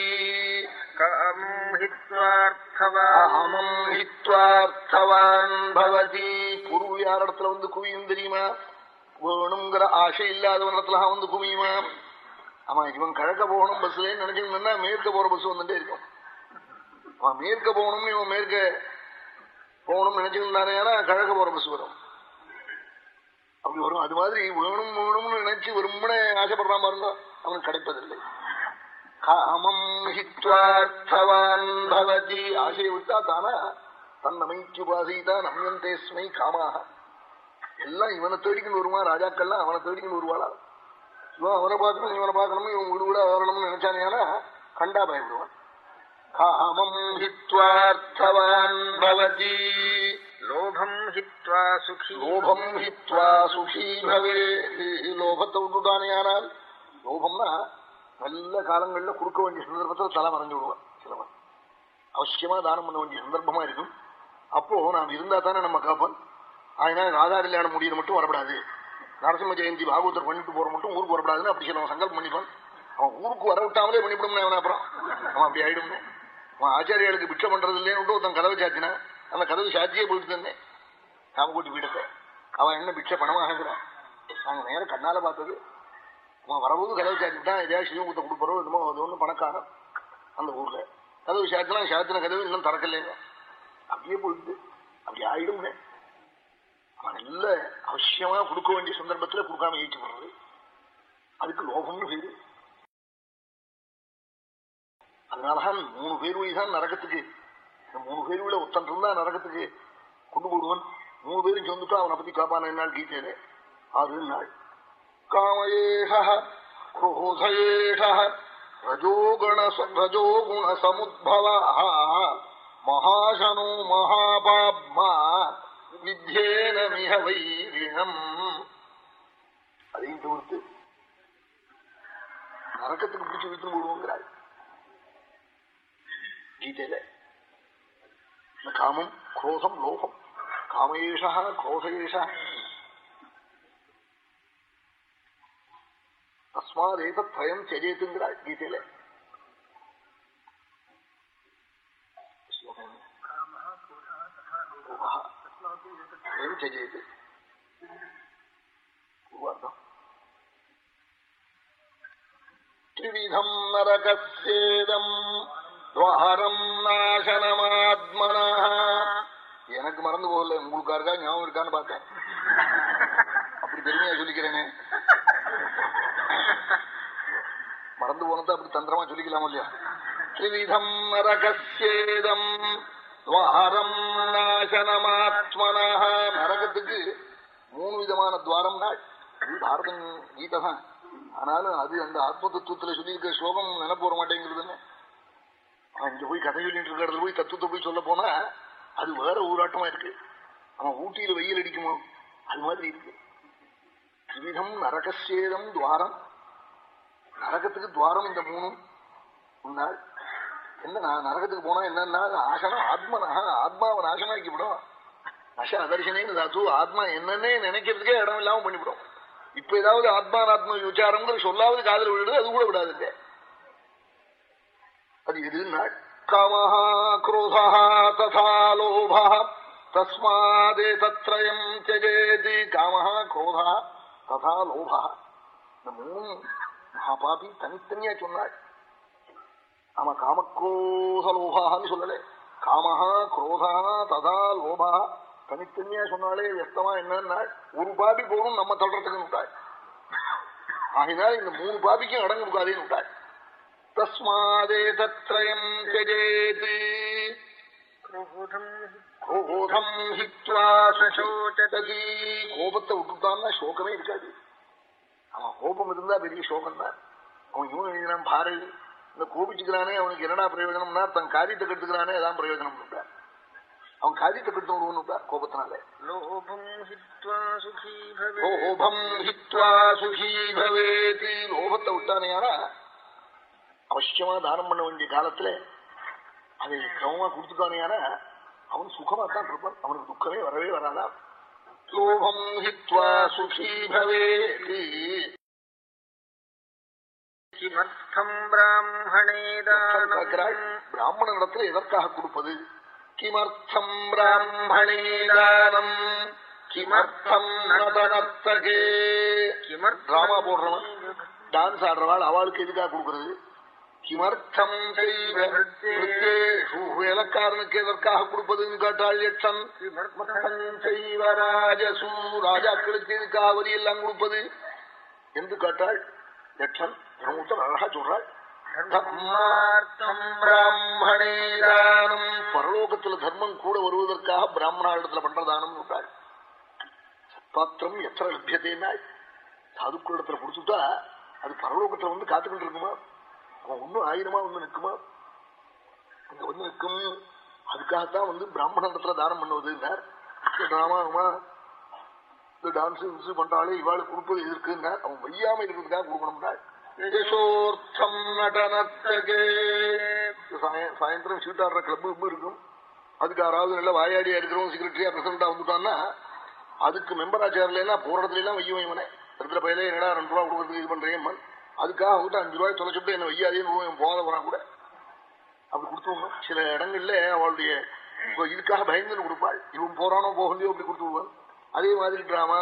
കാമം ഹിത്വാർത്ഥവാഹമം ഹിത്വാർത്ഥവാൻ ഭവതി குரு யாரிடத்துல வந்து குவியும் தெரியுமா வேணுங்கிற ஆசை இல்லாதவனிடத்துல வந்து குவியுமா ஆமா இவன் கிழக்க போகணும் பஸ்ல நினைச்சுன்னா மேற்க போற பஸ் வந்துட்டே இருக்கும் அவன் மேற்க போகணும் இவன் மேற்க போகணும்னு நினைச்சுக்கிட்டானே கிழக்க போற பஸ் வரும் அப்படி வரும். அது மாதிரி வேணும் வேணும்னு நினைச்சு விரும்பின ஆசைப்படுறான் பாருங்க அவனுக்கு கிடைப்பதில்லை. காமம் ஹித்வார்த்தவான் பவதி. ஆசையை விட்டா தானா? தன் அமைச்சு நம்யந்தே நம்யந்தேஸ்மை காமாக. எல்லாம் இவனை தேடிக்கணும் வருமா? ராஜாக்கள்லாம் அவனை தேடிக்கணும் வருவாளா? இவன் அவனை பார்க்கணும் இவனை பார்க்கணும் இவன் வீடு கூட வரணும்னு நினைச்சானேனா கண்டா பயப்படுவான். காமம் ஹித்வார்த்தவான் பவதி. லோபம் ஹித்வா சுகி லோபம் ஹித்வா சுகி பவே. லோபத்தை விட்டுட்டானே ஆனால் லோபம்னா நல்ல காலங்கள்ல கொடுக்க வேண்டிய சந்தர்ப்பத்தில் தலை மறைஞ்சு விடுவான் சிலவன் அவசியமா தானம் பண்ண வேண்டிய சந்தர்ப்பமா இருக்கும். அப்போ நாம் இருந்தா தானே நம்ம காப்பன் அதனால ராதா கல்யாணம் முடியுது மட்டும் வரப்படாது. நரசிம்ம ஜெயந்தி பாகவதர் பண்ணிட்டு போற மட்டும் ஊருக்கு வரப்படாதுன்னு அப்படி சில சங்கல்பம் பண்ணிப்பான் அவன் ஊருக்கு வர விட்டாமலே பண்ணிவிடும் அவன் அப்புறம். அவன் அப்படி ஆயிடும் அவன் ஆச்சாரியாளுக்கு பிட்சை பண்றது இல்லைன்னு ஒருத்தன் கதவை சாத்தினா அந்த கதவு சாத்தியே போயிட்டு தந்தேன் காமகோட்டி வீடத்தை அவன் என்ன பிட்சை பணமாகிறான் நாங்கள் நேரம் கண்ணால் பார்த்தது. அவன் வரபோது கதவு சாத்திட்டான் எதையாவது சிவமுகத்தை கொடுப்பறோம் என்னமோ அது ஒன்று பணக்காரன். அந்த ஊரில். கதவு சாத்தினா சாத்தின கதவு இன்னும் திறக்கலைங்க. அப்படியே போயிட்டு அப்படி ஆயிடும் அவன் நல்ல அவசியமா கொடுக்க வேண்டிய சந்தர்ப்பத்தில் கொடுக்காம ஈச்சு போடுறது. அதுக்கு லோகம்னு பேரு அதனாலதான் மூணு பேர் வழிதான் நரகத்துக்கு இந்த மூணு பேர் உள்ள ஒத்தன் இருந்தா நரகத்துக்கு கொண்டு போடுவன். மூணு பேரும் சொந்துட்டா அவனை பத்தி காப்பான என்னால் கீச்சேனே ஆறு நாள். காமயேஷ குரோதயேஷ மகாசனோ மகாபாப்மா வித்யேன மிக வைரிணம். அதையும் தவிர்த்து நரக்கத்துக்கு பிடிச்சு விட்டு போடுவோங்கிறாள். கீதையில. காமம் குரோதம் லோகம் காமயேஷா குரோதயேஷா தஸ்மாதேதத்ரயம் தியஜேத்துங்கிறாள் கீதையில. தியஜேது பூர்வார்த்தம். த்ரிவிதம் நரகசேதம் நாசனமாத்மனா எனக்கு மறந்து போகல. உங்களுக்கா இருக்கா? ஞாபகம் இருக்கான்னு பார்த்தேன். அப்படி பெருமையா சொல்லிக்கிறேனே. மறந்து போனது அப்படி தந்திரமா சொல்லிக்கலாம் இல்லையா? திரிவிதம் நரகசேதம் துவாரம் நாசனமாத்மனா நரகத்துக்கு மூணு விதமான துவாரம் நாள் பாரதம் கீதை தான் ஆனாலும் அது அந்த ஆத்ம தத்துவத்துல சொல்லியிருக்க ஸ்லோகம் நினைப்போற மாட்டேங்கிறதுன்னு இங்க போய் கதை சொல்லிட்டு இருக்கிறது போய் தத்துவத்தை போய் சொல்ல போனா அது வேற ஊராட்டமா இருக்கு. அவன் ஊட்டியில வெயில் அடிக்குமோ? அது மாதிரி இருக்கு. திரிதம் நரகசேதம் துவாரம். நரகத்துக்கு துவாரம் இந்த மூணும். முன்னாள் என்ன நான் நரகத்துக்கு போனா என்னன்னா ஆசனம் ஆத்மனா ஆத்மாவை நாசமாக்கிவிடும். நஷ அதர்சனேன்னு தாத்து ஆத்மா என்னன்னே நினைக்கிறதுக்கே இடம் இல்லாம பண்ணிவிடும். இப்ப ஏதாவது ஆத்மானாத்ம விசாரம்ங்கிற சொல்லாவது காதல் விடுறது அது கூட விடாதுங்க அது எதுன்னா காமஹா குரோதா ததா லோபா தஸ்மாதே தத்ரயம் தியஜேதி காமஹா குரோதா ததா லோபா இந்த மூணு மகாபாபி தனித்தனியா சொன்னாள் ஆமா காமக்ரோத லோபான்னு சொல்லல காமஹா குரோதா ததா லோபா தனித்தனியா சொன்னாலே வியஸ்தமா என்னன்னா ஒரு பாபி போகணும் நம்ம தள்ளுறதுக்கு விட்டாள் ஆகினால் இந்த மூணு பாபிக்கும் அடங்கு விட்டாதேன்னு விட்டாள் தஸ்மாதே தத்ரயம் தியஜேதி கோபம் ஹித்வா சசோச்சதி கோபத்தை விட்டுட்டான்னா சோகமே இருக்காது அவன் கோபம் இருந்தா பெரிய சோகம் தான். அவன் இவன் எழுதினான் பாரு. இந்த கோபிச்சுக்கிறானே அவனுக்கு என்னடா பிரயோஜனம்னா தன் காரியத்தை கெடுத்துக்கிறானே அதான் பிரயோஜனம் விட்டான் அவன் காரியத்தை கெடுத்து விடுவோன்னு கோபத்தினால? லோபம் ஹித்வா சுகீ பவேதி. லோபத்தை விட்டானேயானா அவசியமா தானம் பண்ண வேண்டிய காலத்துல அதை கிரமமா கொடுத்துட்டானேயானா அவன் சுகமா தான் இருப்பான். அவனுக்கு துக்கமே வரவே வராதா? லோபம் ஹித்வா சுகீ பவேதி. கிமர்த்தம் பிராமணே கேட்கிறாள் தானம். பிராமண இடத்துல எதற்காக கொடுப்பது? கிமர்த்தம் பிராமணே தானம். கிமர்த்தம் நடனத்தகே டிராமா போடுறவன் டான்ஸ் ஆடுறவாள் அவளுக்கு எதுக்காக கொடுக்கறது? கிமர்த்தம் வேலைக்காரனுக்கு எதற்காக கொடுப்பதுன்னு கேட்டாள் யட்சன் ராஜசூ ராஜாக்களுக்கு எதுக்காக வரி எல்லாம் கொடுப்பது என்று கேட்டாள் யட்சன் பிரமுத்தன் அழகா சொல்றாள் பரலோகத்துல தர்மம் கூட வருவதற்காக பிராமணாளிடத்துல பண்ற தானம் விட்டாள் சத்பாத்திரம் எத்தனை லட்சியத்தைன்னா சாதுக்களிடத்துல கொடுத்துட்டா அது பரலோகத்துல வந்து காத்துக்கிட்டு இருக்குமா? அவன் ஒன்னும் ஆயிரமா வந்து நிற்குமா? அங்க வந்து நிற்கும். அதுக்காகத்தான் வந்து பிராமண இடத்துல தானம் பண்ணுவதுன்னார் ராமாமா இந்த டான்ஸ் கின்ஸ் பண்றாளே இவாளுக்கு கொடுப்பது எதற்குன்னார் அவன் வையாம இருக்கிறதுக்காக கொடுக்கணும்னாள் சாயந்தரம் சீட்டாடுற கிளப்பு இருக்கும். அதுக்கு யாராவது நல்ல வாயாடியா இருக்கிறவங்க செக்ரட்டரியா பிரசிடண்டா வந்துட்டான்னா அதுக்கு மெம்பரா சேரலன்னா போற இடத்துல எல்லாம் வையும் இவனே. இருக்கிற பயில என்னடா ரெண்டு ரூபா கொடுக்கறதுக்கு இது பண்றேன் அதுக்காக அவங்ககிட்ட அஞ்சு ரூபாய் தொலைச்சுட்டு என்ன வையாதே போத போறான் கூட. அப்படி கொடுத்துருவோம் சில இடங்கள்ல அவளுடைய இதுக்காக பயந்துன்னு கொடுப்பாள். இவன் போறானோ போகலையோ அப்படி கொடுத்து விடுவான். அதே மாதிரி டிராமா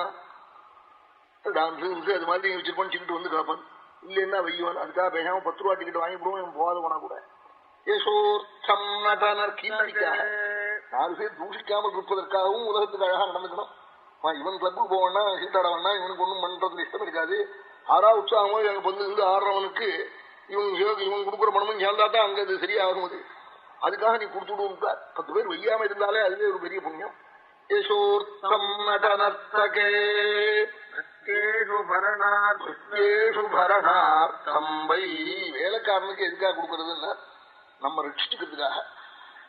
டான்ஸ் அது மாதிரி வச்சிருப்பான் சிக்கிட்டு வந்து கேட்பான் இல்லைன்னா வையுவான் அதுக்காக பேசாம பத்து ரூபா டிக்கெட் வாங்கி போடுவோம் இவன் போகாத போனா கூட. ஏசோர்த்தம் நடனர் கீர்த்திக்காக நாலு பேர் தூஷிக்காமல் இருப்பதற்காகவும் உலகத்துக்கு அழகா நடந்துக்கணும். இவன் கிளப்புக்கு போவான்னா சீட்டாட வேணா இவனுக்கு ஒன்றும் பண்றதுல இஷ்டம் இருக்காது. ஆறா உற்சாகமோ அங்க வந்து இருந்து ஆடுறவனுக்கு இவன் இவன் கொடுக்குற பணமும் சேர்ந்தா தான் அங்க அது சரியாகும் அது. அதுக்காக நீ கொடுத்து விடுவார் பத்து பேர் வையாம இருந்தாலே அதுவே ஒரு பெரிய புண்ணியம். யசோர்த்தம் நடனத்தகே வேலைக்காரனுக்கு எதுக்காக கொடுக்கறதுன்னா நம்ம ரட்சிச்சுக்கிறதுக்காக.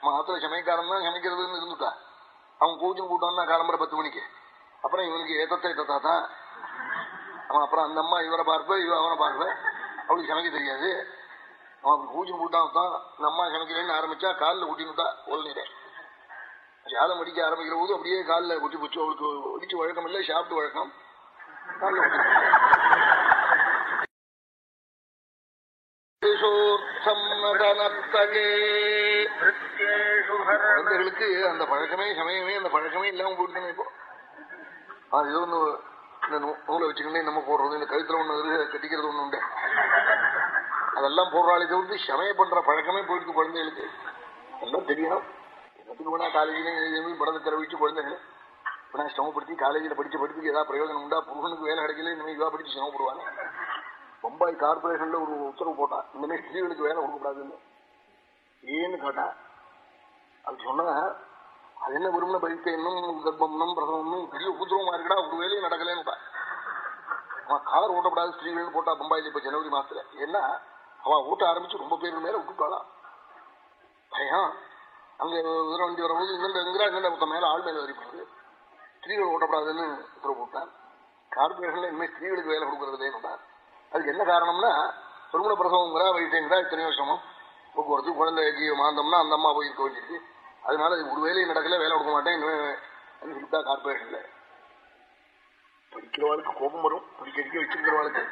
மாத்திர சமைக்காரன் தான் சமைக்கிறதுன்னு இருந்துட்டா. அவன் கோச்சிங் கூட்டான்னா காலம்பரை பத்து மணிக்கு. அப்புறம் இவனுக்கு ஏத்தத்தை ஏத்தத்தா தான் அவன் அப்புறம் அந்த அம்மா இவரை பார்ப்ப இவ அவனை பார்ப்ப அவளுக்கு சமைக்க தெரியாது. அவன் பூஜை கூட்டான் தான் இந்த அம்மா சமைக்கிறேன்னு ஆரம்பிச்சா காலில் குட்டினுட்டா ஓல்நீரே ஜாலம் அடிக்க ஆரம்பிக்கிற போது அப்படியே காலில் குட்டி போச்சு அவளுக்கு ஒடிச்சு வழக்கம் இல்லை சாப்பிட்டு வழக்கம். காலில் குழந்தைகளுக்கு அந்த பழக்கமே சமயமே அந்த பழக்கமே இல்லாம போயிட்டு இப்போ அது ஏதோ ஒன்று இந்த நூ- நூலை வச்சுக்கிட்டே நம்ம போடுறது. இந்த கழுத்துல ஒண்ணு கட்டிக்கிறது ஒண்ணு உண்டு. அதெல்லாம் போடுறாளே தவிர்த்து சமய பண்ற பழக்கமே போயிருக்கு குழந்தைகளுக்கு. எல்லாம் தெரியணும். என்னத்துக்கு வேணா காலேஜ்ல படத்தை தெரிவிச்சு குழந்தைகள். இப்ப சிரமப்படுத்தி காலேஜில் படிச்சு படிப்புக்கு ஏதாவது பிரயோஜனம் உண்டா? புருஷனுக்கு வேலை கிடைக்கல இனிமேல் மாதிரி படிச்சு சிரமப்படுவாங்க. பம்பாய் கார்பரேஷன்ல ஒரு உத்தரவு போட்டான். இனிமேல் ஸ்திரீகளுக்கு வேலை கொடுக்கக்கூடாதுன்னு. ஏன்னு கேட்டா அது சொன்னா அது என்ன விரும்பின பயிற்சி இன்னும் கர்ப்பம்னும் பிரசவம்னும் பெரிய உபதிரவமா இருக்கடா ஒரு வேலையும் நடக்கலன்னு அவன் கார் ஓட்டப்படாத ஸ்திரீகள்னு போட்டா பம்பாயில இப்ப ஜனவரி மாசத்துல. ஏன்னா அவன் ஓட்ட ஆரம்பிச்சு ரொம்ப பேர் மேல விட்டுட்டாளா? பயம் அங்க உதிர வண்டி வரும்போது இங்கிட்ட எங்கிற மேல ஆள் மேல வரிப்படுது ஸ்திரீகள் ஓட்டப்படாதுன்னு உத்தரவு போட்டான். கார்பரேஷன்ல இனிமேல் ஸ்திரீகளுக்கு வேலை கொடுக்கறதேன்னு அதுக்கு என்ன காரணம்னா திருமண பிரசவங்கிறா வயிற்றுங்கிறா இத்தனை வருஷமும்? போக்குவரத்து குழந்தை மாந்தம்னா அந்த அம்மா போய் இருக்க வேண்டியிருக்கு. அதனால ஒரு வேலையும் நடக்கல வேலை கொடுக்க மாட்டேன் சொல்லிட்டா கார்பரேஷன்ல படிக்கிறவாளுக்கு கோபம் வரும் படிக்க வச்சிருக்கிறவாளுக்கு.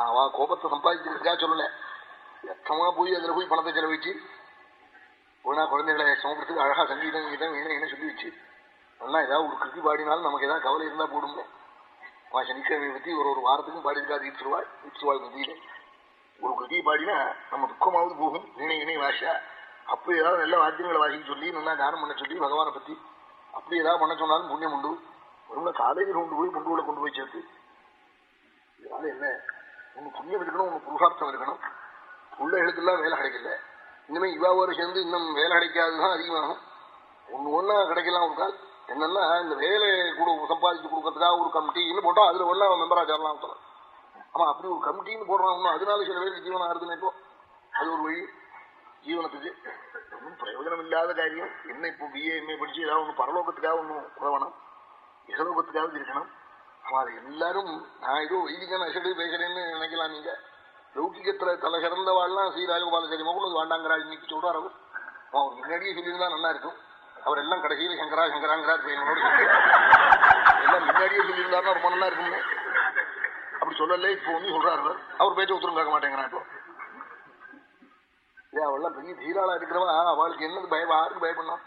அவ கோபத்தை சம்பாதிச்சிருக்கா சொல்லல. எத்தமா போய் அதுல போய் பணத்தை செலவிச்சு போனா குழந்தைகளை சமப்படுத்துக்கு அழகா சங்கீதம் கீதம் வீணை என்ன சொல்லி வச்சு நல்லா ஏதாவது ஒரு கிருதி பாடினாலும் நமக்கு ஏதாவது கவலை இருந்தா போடுங்க அவன் சனிக்கிழமை பத்தி ஒரு ஒரு வாரத்துக்கும் பாடியிருக்கா தீர்த்துருவாள் தீர்த்துருவாள் கிருதியில ஒரு கிருதி பாடினா நம்ம துக்கமாவது போகும் வீணை இணை வாஷா அப்போ ஏதாவது நல்ல வாத்தியங்களை வாசிக்க சொல்லி நல்லா தானம் பண்ண சொல்லி பகவானை பத்தி அப்படி ஏதாவது பண்ண சொன்னாலும் புண்ணியம் உண்டு. ஒருமுறை காலேஜில் கொண்டு போய் கொண்டு கொண்டு போய் சேர்த்து இதனால என்ன? ஒண்ணு புண்ணியம் இருக்கணும் ஒண்ணு புருஷார்த்தம் இருக்கணும். பிள்ளைகளுக்கெல்லாம் வேலை கிடைக்கல. இனிமே இவாவோட சேர்ந்து இன்னும் வேலை கிடைக்காதுதான் அதிகமாகும். ஒண்ணு ஒன்னா கிடைக்கலாம் ஒரு கால் என்னன்னா இந்த வேலை கூட சம்பாதிச்சு கொடுக்கறதுக்காக ஒரு கமிட்டின்னு போட்டோம் அதுல ஒன்னா மெம்பரா சேரலாம் சொல்லலாம் ஆமா அப்படி ஒரு கமிட்டின்னு போடுறான் அதனால சில பேருக்கு ஜீவனம் ஆறுதுன்னு இப்போ. அது ஒரு வழி. ஜீவனத்துக்கு ஒன்றும் பிரயோஜனம் இல்லாத காரியம் என்ன இப்போ பிஏ எம்ஏ படிச்சு ஏதாவது ஒன்று பரலோகத்துக்காக ஒன்றும் உதவணும் இகலோகத்துக்காக இருக்கணும் அவன் அது எல்லாரும் நான் ஏதோ வைதிகன் அசடு பேசுறேன்னு நினைக்கலாம் நீங்க லௌகிகத்துல தலை சிறந்த வாழ்லாம் ஸ்ரீ ராஜகோபாலாச்சாரி மகுனது வாண்டாங்கிறாள் இன்னைக்கு சொல்றார் அவர் அவர் முன்னாடியே சொல்லியிருந்தா நல்லா இருக்கும் அவர் எல்லாம் கடைசியில் சங்கரா சங்கராங்கிறார் என்னோட எல்லாம் முன்னாடியே சொல்லியிருந்தாருன்னா ரொம்ப நல்லா இருக்கும்னு அப்படி சொல்லல இப்போ வந்து சொல்றாரு அவர் அவர் பேச்ச உத்தரம் கேட்க மாட்டேங்கிறான் இப்போ ஏன் அவள்லாம் பெரிய தீராளா இருக்கிறவா? அவளுக்கு என்னது பயம்? யாருக்கு பயப்படணும்?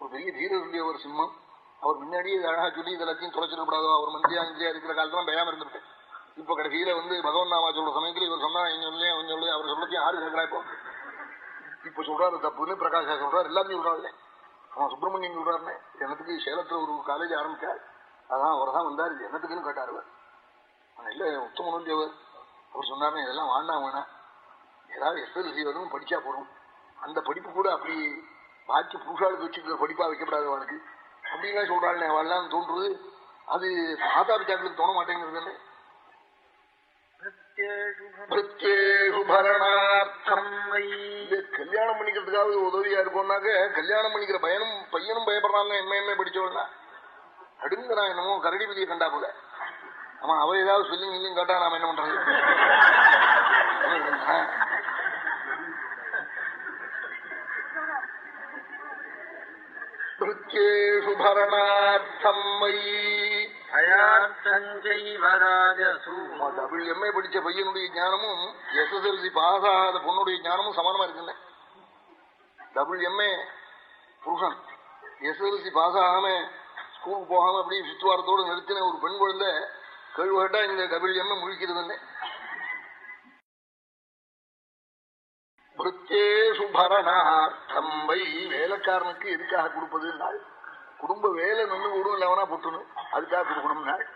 ஒரு பெரிய தீரருடைய ஒரு சிம்மம் அவர் முன்னாடியே அழகா சொல்லி இதெல்லாத்தையும் தொலைச்சிடக்கூடாதோ அவர் மந்திரியா இந்திரியா இருக்கிற காலத்துல பயாம இருந்திருக்கேன் இப்ப கடைசியில வந்து பகவான் நாமா சொல்ற சமயத்துல இவர் சொன்னா எங்க சொல்லி அவன் சொல்லி அவர் சொல்லத்தையும் யாரு கேட்கிறா இப்போ? இப்ப சொல்றாரு தப்புன்னு பிரகாஷா சொல்றாரு எல்லாத்தையும் சொல்றாரு அவன் சுப்பிரமணியம் சொல்றாருன்னு எனக்கு சேலத்துல ஒரு காலேஜ் ஆரம்பிச்சார் அதான் அவர் தான் வந்தாரு. இது என்னத்துக்குன்னு கேட்டார் அவர் இல்ல உத்தமன் அவர் சொன்னாருன்னு இதெல்லாம் வாண்டா வேணாம். ஏதாவது எஸ்எல்சி வரும் படிச்சா போறோம் அந்த படிப்பு கூட அப்படி பாக்கி புருஷாளுக்கு வச்சுக்கிற படிப்பா வைக்கப்படாது அவனுக்கு. அப்படின்னா சொல்றாள் அவள்லாம் தோன்றுறது அது மாதா பிதாக்களுக்கு தோண மாட்டேங்கிறது கல்யாணம் பண்ணிக்கிறதுக்காக உதவியா இருக்கும்னாக்க கல்யாணம் பண்ணிக்கிற பையனும் பையனும் பயப்படுறாங்க என்ன என்ன படிச்சவனா அடுங்கிறான் என்னமோ கரடிபதியை கண்டா போல. ஆமா அவ ஏதாவது சொல்லி நீங்களும் கேட்டா நாம என்ன பண்றது? भृत्येषु भरणार्थम् मयि டபுள் எம்ஏ படிச்ச பையனுடைய ஞானமும் எஸ்எஸ்எல்சி பாஸ் ஆகாத பொண்ணுடைய ஞானமும் சமானமா இருக்குல்ல டபுள் எம்ஏ புருஷன் எஸ்எஸ்எல்சி பாஸ் ஆகாம ஸ்கூலுக்கு போகாம அப்படி சுற்றுவாரத்தோடு நிறுத்தின ஒரு பெண் குழந்தை கேள்விட்டா இந்த டபுள் எம்ஏ முழிக்கிறது பிருத்தேஷு பரணார்த்தம். வை வேலைக்காரனுக்கு எதுக்காக கொடுப்பது நாள் குடும்ப வேலை நின்று விடும் இல்லவனா புட்டுணும் அதுக்காக கொடுக்கணும் நாள்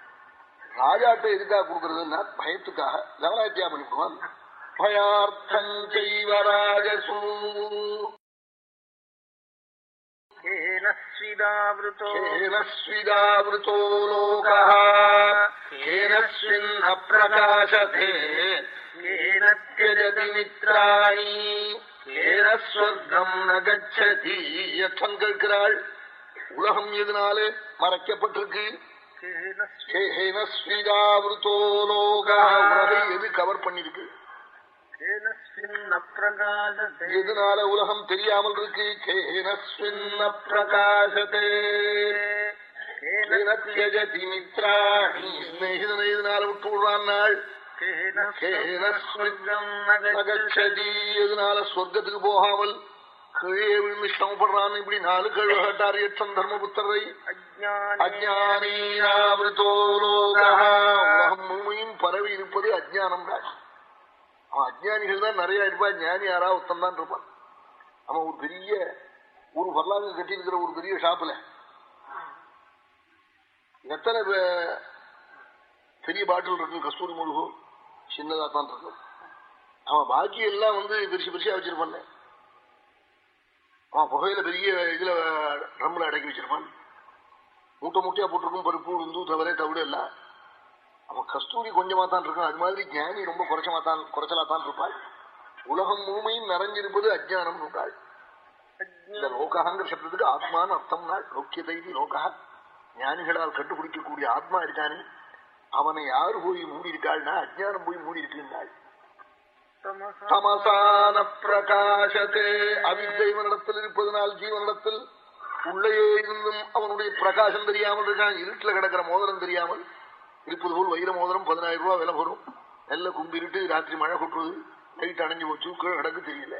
ராஜாட்ட எதுக்காக கொடுக்கறதுன்னா பயத்துக்காக. லவனாத்தியா பண்ணிவிடுவான். பயார்த்தம் செய்வராஜசூ ஸ்விதாவிருத்தோ லோகா. பிரகாசதே. மித்ராணி ஸ்வர்க்கம் நகச்சதி யட்சம் கேட்கிறாள் உலகம் எதனாலே மறைக்கப்பட்டிருக்கு எது கவர் பண்ணிருக்கு। எதனால உலகம் தெரியாமல் இருக்கு। கேனஸ்வின்ன பிரகாசத்தே மித்ராணி ஸ்நேகிதனை இதனால விட்டு விடுறான் நாள்। எதனால சொர்க்கத்துக்கு போகாமல் கீழே விழுந்து சிரமப்படுறான் இப்படி நாலு கேள்வி கேட்டார் எட்சம் தர்மபுத்தரை உலகம் முழுமையும் பரவி இருப்பது அஜானம் தான். அவன் அஜானிகள் தான் நிறைய இருப்பா ஞானி யாரா உத்தம் தான் இருப்பான். அவன் ஒரு பெரிய ஒரு வரலாறு கட்டி இருக்கிற ஒரு பெரிய ஷாப்புல. எத்தனை பெரிய பாட்டில் இருக்கு கஸ்தூரி முழுகு சின்னதா தான் இருக்கும். அவன் பாக்கி எல்லாம் வந்து பெருசு பெருசா வச்சிருப்பான் அவன் புகையில பெரிய இதுல ட்ரம்ல அடக்கி வச்சிருப்பான் மூட்டை மூட்டையா போட்டிருக்கும் பருப்பு உந்து தவிர தவிட எல்லாம். அவன் கஸ்தூரி கொஞ்சமா தான் இருக்கும். அது மாதிரி ஞானி ரொம்ப குறைச்சமா தான் குறைச்சலா தான் இருப்பாள். உலகம் முழுமையும் நிறைஞ்சிருப்பது அஜானம் இருக்காள் இந்த லோகாங்கிற சப்தத்துக்கு ஆத்மான்னு அர்த்தம்னா லோக்கிய லோக்கியதைதி லோகா. ஞானிகளால் கண்டுபிடிக்கக்கூடிய ஆத்மா இருக்கானே. அவனை யாரு போய் மூடி இருக்காள்னா அஜானம் போய் மூடி இருக்குன்னாள் தமசான பிரகாசத்தே அவித்தைவனிடத்தில் இருப்பதனால் ஜீவனிடத்தில் உள்ளேயே இருந்தும் அவனுடைய பிரகாசம் தெரியாமல் இருக்கான். இருட்டுல கிடக்கிற மோதிரம் தெரியாமல். இருப்பது போல் வைர மோதிரம் பதினாயிரம் ரூபாய் விலை வரும். நெல்ல கும்பிருட்டு ராத்திரி மழை கொட்டுறது லைட் அணைஞ்சு போச்சு கீழே கிடக்கு தெரியல.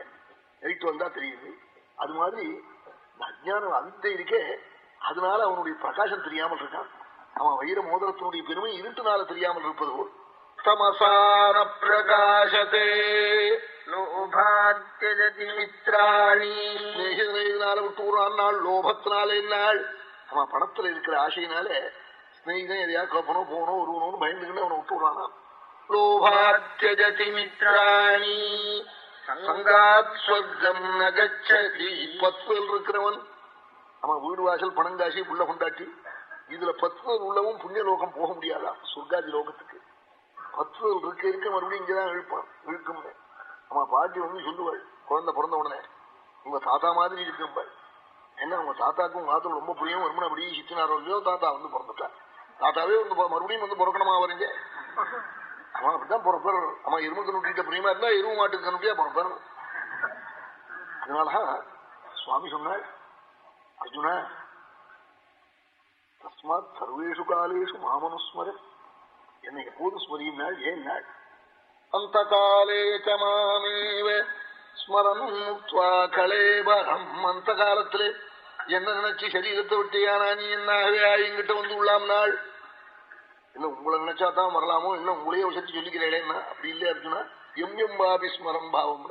லைட் வந்தா தெரியுது. அது மாதிரி அஜ்ஞானம் அவித்தை இருக்கே அதனால அவனுடைய பிரகாசம் தெரியாமல் இருக்கான். அவன் வைர மோதிரத்தினுடைய பெருமை இருட்டுனால தெரியாமல் இருப்பது போல். தமசான பிரகாசத்தே ஸ்நேகிதனால விட்டு ஒரு நாள் லோபத்தினால என்னாள்? அவன் பணத்துல இருக்கிற ஆசையினால ஸ்நேகிதன் எதையா கப்பனோ போனோ ஒருவனோன்னு பயந்துக்கிட்டு அவனை விட்டு விடுறானா லோபாத்யஜதி மித்ராணி. சங்காத் ஸ்வர்க்கம் நகச்சதி. பத்துவல் இருக்கிறவன். அவன் வீடு வாசல் பணங்காசி புள்ள கொண்டாட்டி. இதுல பத்துவல் உள்ளவும் புண்ணிய லோகம் போக முடியாதா? சொர்க்காதி லோகத்துக்கு. பத்துவல் இருக்க இருக்க மறுபடியும் இங்கதான் இழுப்பான். இழுக்கும் நம்ம பாட்டி வந்து சொல்லுவாள் குழந்தை பிறந்த உடனே உங்க தாத்தா மாதிரி இருக்கும்பாள் என்ன உங்க தாத்தாக்கும் உங்க ரொம்ப புரியும். வருமன் அப்படியே சித்தினாரோ இல்லையோ தாத்தா வந்து பிறந்துட்டா தாத்தாவே வந்து மறுபடியும் வந்து பிறக்கணுமா வரீங்க அவன் அப்படிதான் பிறப்பார். அவன் எருமை கண்ணுட்டிட்ட பிரியமா இருந்தா எருவு மாட்டு கண்ணுட்டியா பிறப்பார். அதனாலதான் சுவாமி சொன்னாள் அர்ஜுனா தஸ்மாத் சர்வேஷு காலேஷு மாமனுஸ்மர என்னை எப்போது ஸ்மரியும் நாள் ஏன் நாள் அந்த காலே மாமேவ ஸ்மரன் முக்த்வா கலேபரம் அந்த காலத்திலே என்ன நினைச்சு சரீரத்தை விட்டியானா நீ என்னாகவே ஆயிங்கிட்ட வந்து உள்ளாம் நாள்? என்ன உங்களை நினைச்சா தான் வரலாமோ? என்ன உங்களையே வசதி சொல்லிக்கிறேன் அப்படி இல்லையா அர்ஜுனா? எம் எம் பாபி ஸ்மரம் பாவம்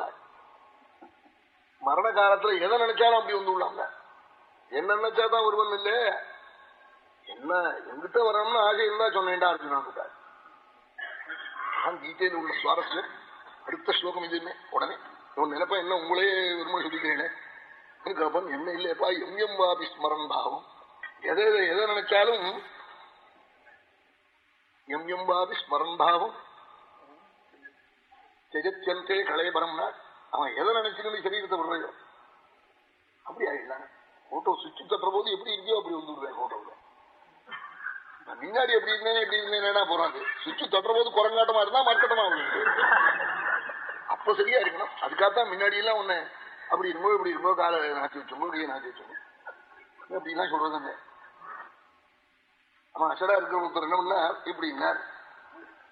மரண காலத்துல எதை நினைச்சாலும் அப்படி வந்து உள்ளாங்க என்ன நினைச்சாதான் ஒருவன் இல்ல என்ன எங்கிட்ட வரணும்னு ஆசை இருந்தா சொன்னேன்டா அர்ஜுனா நான் கீதையில் உள்ள சுவாரஸ்யம். அடுத்த ஸ்லோகம் இதுன்னு உடனே. உன் நினைப்ப என்ன உங்களே விரும்ப சொல்லிக்கிறேனே. கப்பன் என்ன இல்லையப்பா? எம் எம் வாபி ஸ்மரன் பாவம். எதை எதை எதை நினைச்சாலும் எம் எம் வாபி ஸ்மரன் பாவம். ஜெகத்யந்தே கலைபரம்னா அவன் எதை நினைச்சுக்கணும் சரீரத்தை விடுறையோ. அப்படி ஆயிடலாம் போட்டோ சுவிட்ச் தட்டுற போது எப்படி இருக்கியோ அப்படி வந்துடுறேன் போட்டோவில் முன்னாடி எப்படி இருந்தேன் எப்படி இருந்தேன்னா போறாங்க சுவிட்ச் தட்டுற போது குரங்காட்டமா இருந்தா மறுக்கட்டமா அவங்களுக்கு அப்ப சரியா இருக்கணும். அதுக்காகத்தான் முன்னாடி எல்லாம் ஒண்ணு அப்படி இருந்தோ இப்படி இருந்தோ காலை நாச்சி வச்சோம் கையை நாச்சி வச்சோங்க அப்படிலாம் சொல்றதுங்க ஆமா அசடா இருக்கிற ஒருத்தர் என்ன பண்ணா இப்படின்னா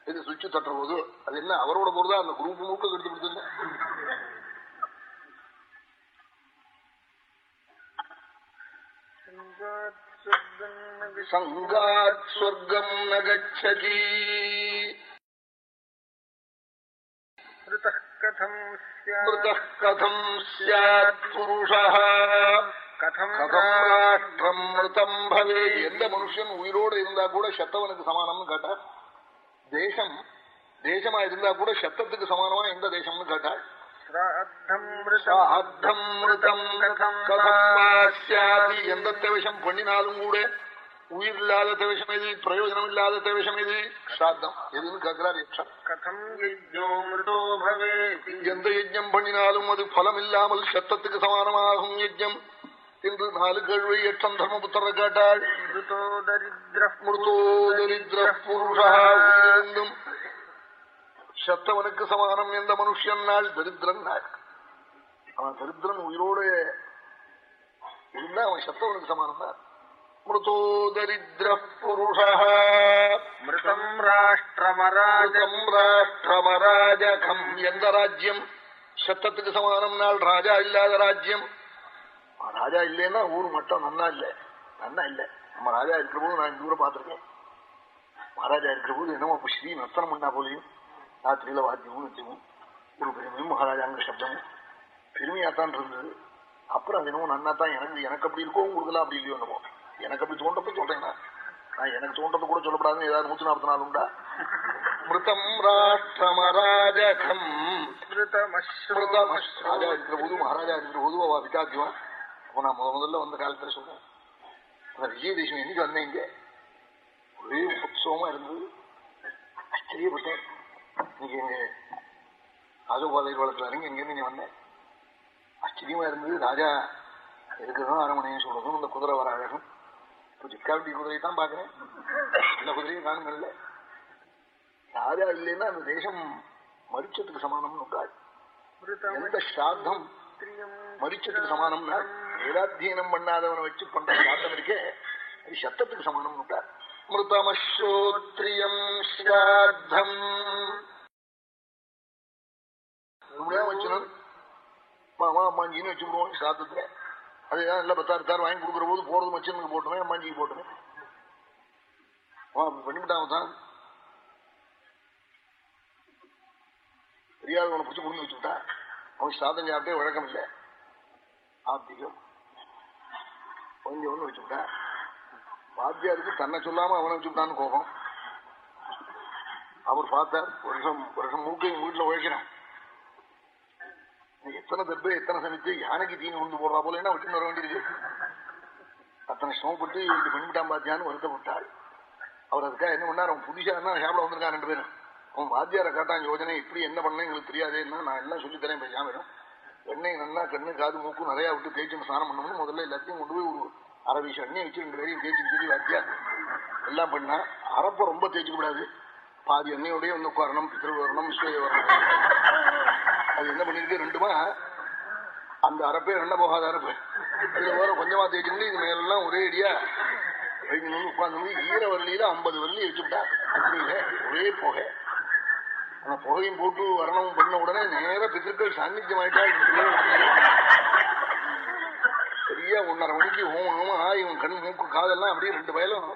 இது சுவிட்சு தட்டுற போது அது என்ன அவரோட போறதா அந்த குரூப் மூக்க கெடுத்து கொடுத்துங்க சங்காத் ஸ்வர்க்கம் நகச்சதி. கதம் புருஷः கதம் ராஷ்டிரம் மிருதம் பவே எந்த மனுஷன் உயிரோடு இருந்தா கூட சத்தவனுக்கு சமானம்னு கேட்டார் தேசம் தேசமா இருந்தா கூட சத்தத்துக்கு சமானமா எந்த தேசம்னு கேட்டாள் ஸ்ராத்தம் எந்த தேவசம் பண்ணினாலும் கூட உயிர் இல்லாத தேவசம் எது பிரயோஜனம் இல்லாத தேவசம் எது சாத்தம் எதுன்னு கேட்கிறார் யக்ஷன் கதம் யஜ்ஞோ மிருதோ பவேதி எந்த யஜ்ஞம் பண்ணினாலும் அது பலம் இல்லாமல் சத்தத்துக்கு சமானமாகும் யஜ்ஞம் என்று நாலு கேள்வி எட்டம் தர்மபுத்திர கேட்டாள் மிருதோ தரித்ர மிருதோ தரித்திர புருஷா சத்தவனுக்கு சமானம் எந்த மனுஷன் நாள் தரித்திரன் நாள். அவன் தரித்திரன் உயிரோடு இருந்தா அவன் சத்தவனுக்கு சமானம் தான். மிருதோ தரித்திர புருஷா மிருதம் ராஷ்டிரமராஜ. ராஜம் ராஷ்டிரமராஜகம் எந்த ராஜ்யம்? சத்தத்துக்கு சமானம் நாள் ராஜா இல்லாத ராஜ்யம். ராஜா இல்லைன்னா ஊர் மட்டும் நன்னா இல்ல. நன்னா இல்ல. நம்ம ராஜா இருக்கிற போது நான் தூரம் பார்த்திருக்கேன். மகாராஜா இருக்கிற போது என்னமோ ஸ்ரீ நர்த்தனம் பண்ணா போலையும். ராத்திரியில வாத்தியமும் நித்தியமும் ஒரு பெருமையும் மகாராஜாங்க சப்தமும் பெருமையாத்தான் இருந்தது. அப்புறம் அது என்னமோ நன்னா தான் எனக்கு எனக்கு அப்படி இருக்கோ உங்களுக்குலாம் அப்படி இல்லையோ என்னமோ. எனக்கு அப்படி தோன்றப்ப சொல்றேன் நான். எனக்கு தோன்றது கூட சொல்லப்படாதுன்னு ஏதாவது நூத்தி நாற்பத்தி நாலு உண்டா? மிருதம் ராஷ்டிரமராஜகம். ராஜா இருக்கிற போது மகாராஜா இருக்கிற போது அவ விட்டாக்குவான் அப்போ நான் முத முதல்ல வந்த காலத்துல சொல்றேன். அந்த விஜயதேசம் என்னைக்கு வந்தேன் இங்க? ஒரே உற்சவமா இருந்தது. ஆச்சரியப்பட்டேன். நீங்க எங்க ராஜகோபாலை இறங்கி நீ வந்தேன். ஆச்சரியமா இருந்தது. ராஜா இருக்கிறதும் அரண்மனையும் சொல்றதும் இந்த குதிரை வர அழகும். இப்போ சிக்காவட்டி குதிரையை தான் பாக்குறேன் இந்த குதிரையும் காணுங்கள்ல. ராஜா இல்லைன்னா அந்த தேசம் மரிச்சத்துக்கு சமானம்னு உண்டாள் எந்த ஸ்ராத்தம் மரிச்சத்துக்கு சமானம்னா வேதாத்தியனம் பண்ணாதவனை வச்சு பண்ற சாத்தம் இருக்கே அது சத்தத்துக்கு சமானம்னு விட்டார் மிருதமஸ்ரோத்ரியம் ஸ்ராத்தம் வச்சுனது மாமா அம்மாஞ்சின்னு வச்சு விடுவோம் சாத்தத்துல அதுதான் இல்ல பத்தாறு தார் வாங்கி கொடுக்குற போது போறது மச்சனுக்கு போட்டுமே அம்மாஞ்சிக்கு போட்டுமே பண்ணிவிட்டான் தான். தெரியாதவனை பிடிச்சி முடிஞ்சு வச்சுட்டா அவன் சாதம் சாப்பிட்டே வழக்கம் இல்லை. ஆத்திகம் கொஞ்சம் ஒன்று வச்சுவிட்டான் வாத்தியாருக்கு தன்னை சொல்லாம அவனை வச்சுட்டான்னு கோபம். அவர் பார்த்தார் வருஷம் வருஷம் மூக்கை வீட்டுல உழைக்கிறான். எத்தனை தப்பு எத்தனை சமைத்து யானைக்கு தீனி உண்டு போடுறா போல என்ன விட்டு வர வேண்டியிருக்கு அத்தனை சிரமப்பட்டு இப்படி பண்ணிவிட்டான் பாத்தியான்னு வருத்தப்பட்டாள் அவர் அதுக்காக என்ன பண்ணார்? அவன் புதுசா என்ன சாப்பிட வந்திருக்கான் ரெண்டு பேரும். அவன் வாத்தியாரை காட்டான் யோஜனை இப்படி என்ன பண்ண எங்களுக்கு தெரியாதேன்னா நான் எல்லாம் சொல்லித்தரேன் பேசாம எண்ணெய் நல்லா கண்ணு காது மூக்கு நிறையா விட்டு தேய்ச்சி ஸ்நானம் பண்ணணும்னு முதல்ல எல்லாத்தையும் கொண்டு போய் ஒரு அரை வீசம் வச்சு ரெண்டு பேரையும் தேய்ச்சி சொல்லி வாத்தியார். எல்லாம் பண்ணா அரப்ப ரொம்ப தேய்ச்சி கூடாது பாதி எண்ணெயோடய வந்து உட்காரணும் பித்திரு வரணும் வரணும். அது என்ன பண்ணிருக்கு ரெண்டுமா? அந்த அரப்பே ரெண்ட போகாத அரப்பு. அதுல வேற கொஞ்சமா தேய்ச்சிருந்து இது மேலாம் ஒரே அடியா வைக்கணும்னு உட்கார்ந்து ஈர வரலியில ஐம்பது வரலி வச்சுட்டா அப்படியில ஒரே புகை. அந்த புகையும் போட்டு வரணம் பண்ண உடனே நேர பித்திருக்கள் சாநித்தியம் ஆயிட்டா சரியா ஒன்னரை மணிக்கு ஹோமம் ஆகி இவன் கண் மூக்கு காதெல்லாம் அப்படியே ரெண்டு வயலும்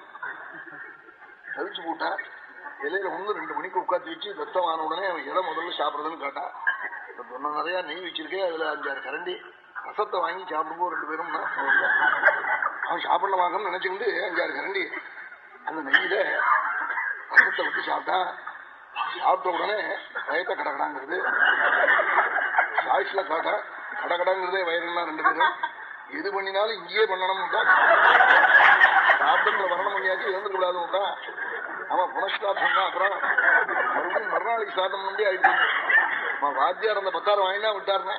தவிச்சு போட்டான் இலையில ஒண்ணு ரெண்டு மணிக்கு உட்காந்து வச்சு தத்தமான உடனே அவன் இடம் முதல்ல சாப்பிடுறதுன்னு கேட்டா சொன்ன நிறைய நெய் வச்சிருக்கேன் அதுல அஞ்சாறு கரண்டி. ரசத்தை வாங்கி சாப்பிடும்போது ரெண்டு பேரும் அவன் சாப்பிட வாங்கன்னு நினைச்சுக்கிட்டு அஞ்சாறு கரண்டி அந்த நெய்யில ரசத்தை விட்டு சாப்பிட்டான் சாப்பிட்ட உடனே வயத்தை கடகடாங்கிறது. சாய்ஸ்ல காட்டா கடகடாங்கிறதே வயதுலாம் ரெண்டு பேரும் எது பண்ணினாலும் இங்கேயே பண்ணணும் சாப்பிட்டு மரணம் பண்ணியாச்சு இழந்துக்க கூடாதுன்னு அவன் புனஸ்தாபம் தான். அப்புறம் மறுபடியும் மறுநாளைக்கு சாதம் பண்ணி ஆயிடுச்சு. வாத்தியார் அந்த பத்தாயிரம் வாங்கினா விட்டாருனே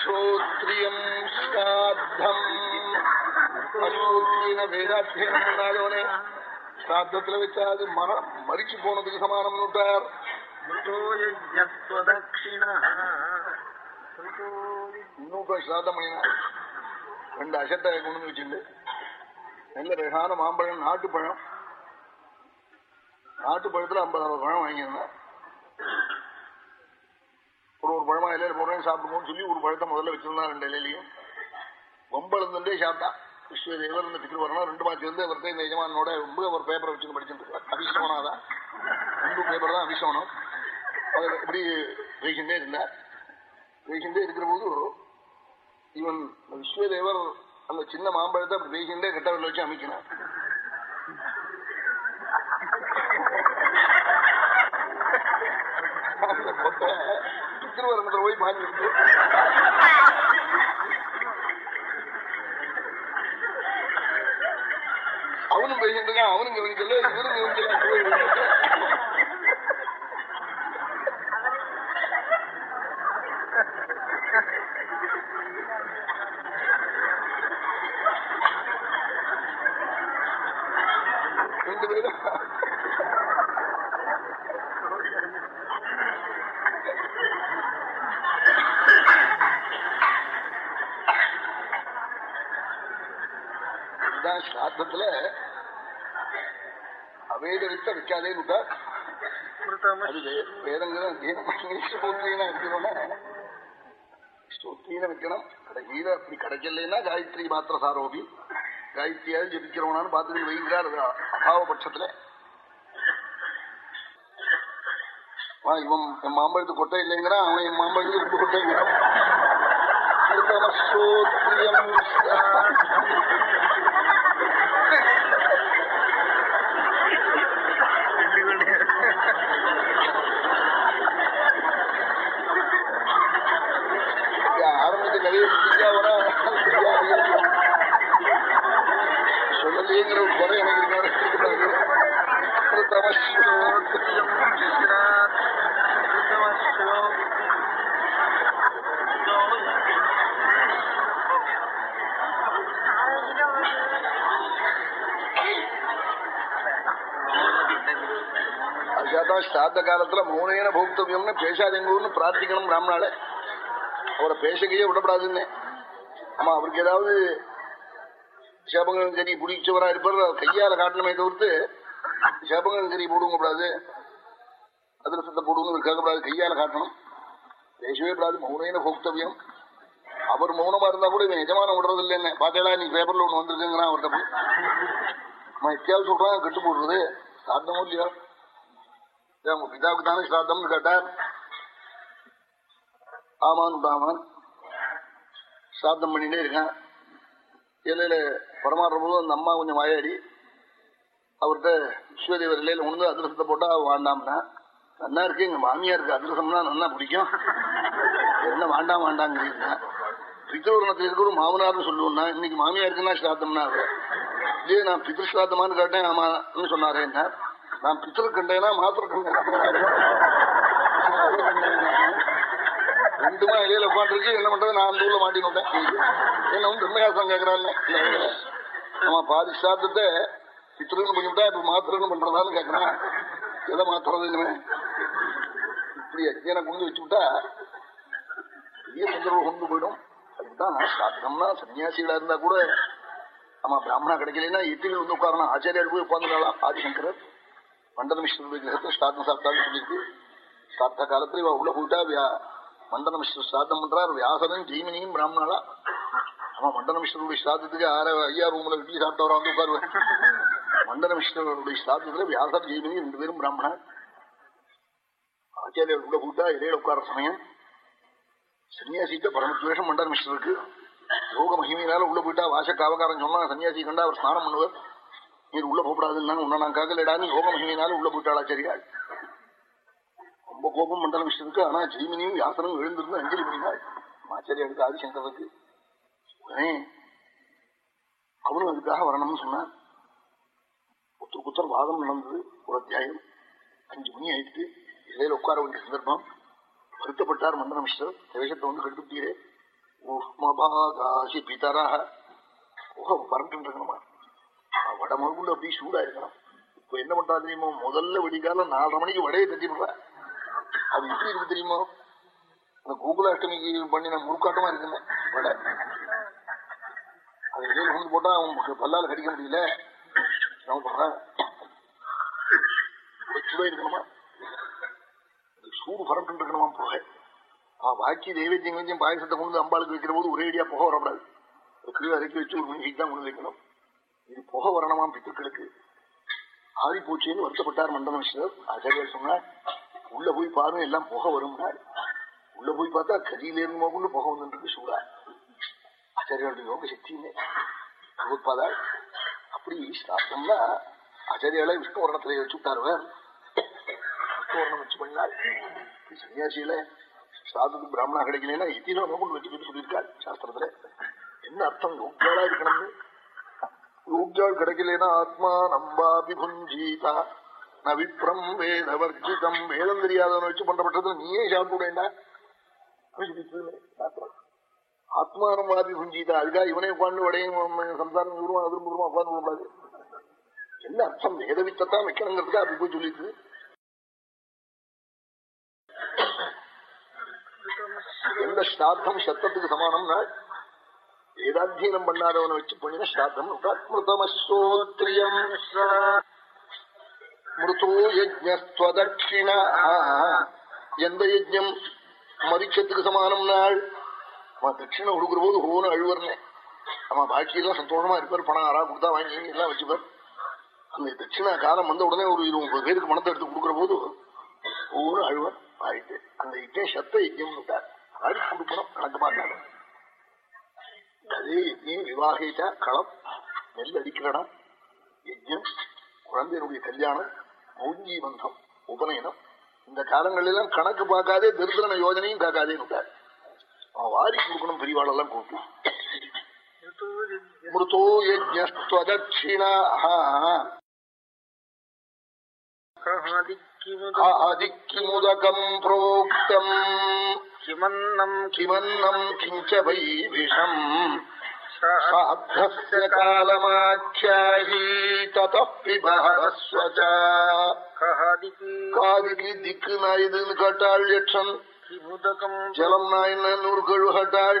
ஸ்ரோத்ரியம் ஸ்ராத்தம் வேதாத்தியனம் பண்ணாதவனே ஸ்ராத்தத்துல வச்சா மர மறிச்சு போனதுக்கு சமானம் விட்டார். இன்னும் சிராதம் பண்ணினார் ரெண்டு அசத்தை கொண்டு வந்து வச்சுட்டு. நல்ல ரகான மாம்பழம் நாட்டுப்பழம். நாட்டுப்பழத்துல ஐம்பது அறுபது பழம் வாங்கியிருந்தேன். ஒரு ஒரு பழமா இலையில போடுறேன் சாப்பிடுவோம்னு சொல்லி ஒரு பழத்தை முதல்ல வச்சிருந்தா ரெண்டு இலையிலையும். ஒம்பளந்துட்டே சாப்பிட்டான். விஸ்வதேவர் இந்த பித்திரு வரணும் ரெண்டு மாச்சு வந்து அவர்கிட்ட இந்த எஜமானோட ரொம்ப ஒரு பேப்பரை வச்சு படிச்சுட்டு இருக்கார் அபிஷமனம் ரெண்டு பேப்பர் தான் அபிஷவனம் அவர் இப்படி பேசிட்டே இருந்தார் பேசிண்டே இருக்கிற போது இவன் விஸ்வதேவர் அந்த சின்ன மாம்பழத்தை அப்படி பேசிண்டே கட்டவரில் வச்சு அமைக்கினார் அந்த போய் பாஞ்சிருக்கு அவனும் பேசிட்டு இருக்கான் அவனும் கவனிக்கல இவரும் கவனிக்கல ரெண்டு பேரும் இதுதான் ஸ்ராத்தத்துல அவேத வித்த வைக்காதேன்னு அது வேதங்கிற ஸ்தோத்திரீனா வைக்கணும். கடைசியில அப்படி கிடைக்கலன்னா காயத்ரி மாத்திர சாரோபி காயத்ரியாவது ஜபிக்கிறவனான்னு பார்த்துட்டு வைக்கிறார் அது அபாவ பட்சத்துல இவன் என் மாம்பழத்து கொட்டை இல்லைங்கிறான் அவன் என் மாம்பழத்துக்கு ரொம்ப கொட்டைங்கிறான் அதுக்காக ஸ்ராத்த காலத்துல மௌனேன போக்தவியம்னு பேசாதெங்கூர்னு பிரார்த்திக்கணும் பிராமணால. அவரை பேசக்கையே விடப்படாதுன்னு. ஆமா அவருக்கு ஏதாவது சேபங்கரி பிடிச்சவரா இருப்பார் அவர் கையால காட்டணுமே தவிர்த்து சேபங்கரி போடுங்க கூடாது. அதிரசத்தை போடுங்க கேட்கக்கூடாது கையால காட்டணும். பேசவே கூடாது மௌனேன போக்தவியம். அவர் மௌனமா இருந்தா கூட இவன் எஜமானம் விடுறது இல்லை என்ன பாத்தீங்களா நீ பேப்பர்ல ஒண்ணு வந்திருக்குங்கிறான் அவர்கிட்ட போய். அவன் எத்தியாவது சொல்றான் கெட்டு போடுறது. சாத்தமும் இல்லையா? உங்க பிதாவுக்கு தானே சாத்தம்னு கேட்டார் ஆமான்னு ஆமான் ஸ்ராத்தம் பண்ணிட்டே இருக்கேன். இலையில பரமாடுற போது அந்த அம்மா கொஞ்சம் வாயாடி அவர்கிட்ட விஸ்வதேவர் இலையில உணர்ந்து அதிரசத்தை போட்டா வாண்டாம்னா நல்லா இருக்கு எங்க மாமியாருக்கு அதிரசம்னா நல்லா பிடிக்கும். என்ன வேண்டாம் வேண்டாங்கிறீங்க பித்ருவரணத்தில் இருக்கிற ஒரு மாமனார்னு சொல்லுவோம்னா இன்னைக்கு மாமியாருக்குன்னா ஸ்ராத்தம்னா அவர் இல்லையே நான் பித்ரு கேட்டேன் ஆமான்னு சொன்னாரே என்ன நான் பித்திரு கண்டேனா மாத்திர கண்டேன் ரெண்டுமா இலையில உட்காந்துருக்கு என்ன பண்றது? நான் அந்த ஊர்ல மாட்டினோட்டேன் என்ன வந்து பிரம்மகாசம் கேட்கறாங்க நம்ம பாதி சாத்தத்தை பண்ணிவிட்டா இப்ப மாத்திரன்னு பண்றதான்னு கேட்கறான். எதை மாத்துறது இனிமே? இப்படி அஜ்ஞான கொண்டு வச்சுவிட்டா பெரிய தொந்தரவு கொண்டு போயிடும். அதுதான் சாத்தம்னா சன்னியாசிகளா இருந்தா கூட ஆமா பிராமணா கிடைக்கலன்னா எட்டில் வந்து உட்காரணும். ஆச்சாரியார் போய் உட்கார்ந்துடலாம் ஆதிசங்கரர் மண்டல மிஸ்ரனுடைய கிரகத்தை ஸ்டார்த்தம் சாப்பிட்டாலும் சொல்லியிருக்கு. ஸ்டார்த்த காலத்துல இவ உள்ள போயிட்டா வியா மண்டல மிஸ்ரர் ஸ்ராத்தம் பண்றார். வியாசனும் ஜீமினியும் பிராமணாலா ஆமா மண்டன மிஸ்ரனுடைய ஸ்ராத்தத்துக்கு ஆற ஐயா ரூம்ல இட்லி சாப்பிட்டவரா வந்து உட்காருவேன் மண்டல மிஸ்ரனுடைய ஸ்ராத்தத்துல வியாசர் ஜெய்மினி ரெண்டு பேரும் பிராமணா ஆச்சாரியர் உள்ள போயிட்டா இடையில உட்கார சமயம். சன்னியாசிக்க பரமத்வேஷம் மண்டல மிஸ்ரருக்கு யோக மகிமையினால உள்ள போயிட்டா வாசக்க அவகாரம் சொன்னா சன்னியாசி கண்டா அவர் ஸ்நானம் பண்ணுவார். நீர் உள்ள போகப்படாதுன்னு உன்ன நான் காக்கலடான்னு யோக மகிமையினால உள்ள போயிட்டாள் ஆச்சாரியாள் ரொம்ப கோபம் மண்டலம் இஷ்டத்துக்கு ஆனா ஜெய்மினியும் யாசனம் எழுந்திருந்து அஞ்சலி பண்ணினாள். ஆச்சாரியாளுக்கு ஆதிசங்கருக்கு உடனே அவனும் அதுக்காக வரணும்னு சொன்னான். ஒத்து குத்தர் வாதம் நடந்தது. ஒரு அத்தியாயம். அஞ்சு மணி ஆயிட்டு இடையில உட்கார வேண்டிய சந்தர்ப்பம். வருத்தப்பட்டார் மண்டல மிஸ்டர். தேசத்தை வந்து கெடுத்துட்டீரே. உஷ்மபாகாசி பிதராக ஓஹோ பறந்து இருக்கணுமா வடமகுள்ள அப்படியே சூடா இருக்கணும் இப்ப என்ன பண்றா தெரியுமோ? முதல்ல விடிகாலம் நாலரை மணிக்கு வடையை கட்டி விடுற. அது எப்படி இருக்கு தெரியுமோ? அந்த கூகுள் பண்ணின முழுக்காட்டமா இருக்குங்க வடை. அது இடையில கொண்டு போட்டா அவன் பல்லால கடிக்க முடியல. சூடா இருக்கணுமா? சூடு பரப்பிட்டு இருக்கணுமா போக பாக்கி தெய்வத்தையும் கொஞ்சம் பாயசத்தை கொண்டு அம்பாளுக்கு வைக்கிற போது ஒரேடியா போக வரப்படாது கீழே இறக்கி வச்சு ஒரு மணிக்கு தான் கொண்டு வைக்கணும். இது போக வரணுமா பித்துக்களுக்கு. ஆதி பூச்சின்னு வருத்தப்பட்டார் மண்டமேஸ்வரர் ஆச்சாரியர் சொன்னார் உள்ள போய் பாருங்க எல்லாம் புகை வரும்னார். உள்ள போய் பார்த்தா கரியில இருந்து கொண்டு புகை வந்துருக்கு சூடா ஆச்சாரியோட யோக சக்தியுமே பகவத்பாதா அப்படி சாப்பிட்டோம்னா ஆச்சாரியால விஷ்ணுவரணத்துல வச்சு விட்டாருவர் விஷ்ணுவரணம் வச்சு பண்ணார் சன்னியாசியில சாதத்துக்கு பிராமணா கிடைக்கலன்னா எத்தினோ கொண்டு வச்சுக்கிட்டு சொல்லியிருக்காள் சாஸ்திரத்துல. என்ன அர்த்தம்? யோக்கியாளா இருக்கணும்னு யோக்கியாள் கிடைக்கலனா ஆத்மா நம்பாபி புஞ்சீதா நவிப்ரம் வேத வர்ஜிதம் வேதம் தெரியாதவனை வச்சு பண்றப்பட்டதுல நீயே சாப்பிடுடா ஆத்மானம் வாபி புஞ்சீதா அதுக்காக இவனே உட்காந்து வடையும் சம்சாரம் விடுவான் அதிரும் விடுவான் உட்காந்து விடாது என்ன அர்த்தம்? வேத வித்தத்தான் வைக்கணுங்கிறதுக்கு அப்படி போய் சொல்லிட்டு எந்த ஸ்ராத்தம் சத்தத்துக்கு சமானம்னா வேதாத்தியனம் பண்ணாதவனை வச்சு பண்ணின ஸ்ராத்தம் மிருதமஸ்ரோத்ரியம் மிருதோ யஜ்ஞஸ்வதட்சிண எந்த யஜ்யம் மரிச்சத்துக்கு சமானம் நாள். அவன் தட்சிணை கொடுக்குற போது ஹோன்னு அழுவர்னே. அவன் பாக்கியெல்லாம் சந்தோஷமா இருப்பார். பணம் ஆறா கொடுத்தா வாங்கி எல்லாம் வச்சுப்பார். அந்த தட்சிணா காலம் வந்த உடனே ஒரு இருபது பேருக்கு பணத்தை எடுத்து கொடுக்குற போது ஒவ்வொரு அழுவர். ஆயிட்டு. அந்த யஜ்யம் சத்த யஜ்யம் விட்டார். ஆடி கொடுக்கணும் கணக்கு பார்க்காத அதே யஜ்யம் விவாகிச்சா களம் நெல் அடிக்கிறடா யஜ்யம் குழந்தையினுடைய கல்யாணம் மௌஞ்சி பந்தம் உபநயனம். இந்த காலங்களெல்லாம் கணக்கு பார்க்காதே திருத்தன யோஜனையும் காக்காதே விட்டார் அவன் வாரி கொடுக்கணும் பெரியவாளெல்லாம் கூப்பிட்டு. மிருதோ யஜ்ஞஸ்வதட்சிணா ஆதிக்கிமுதகம் புரோக்தம். கிமன்னம் கிமன்னம் கிஞ்ச வை விஷம் சாத்தஸ்ய காலமாச்சாஹி ததः பிபஹஸ்வ ச. கஹாதிக்கு காதுக்கு திக்கு நான் இதுன்னு கேட்டாள் யட்சன் ஜலம்னா என்னன்னு ஒரு கேள்வி கேட்டாள்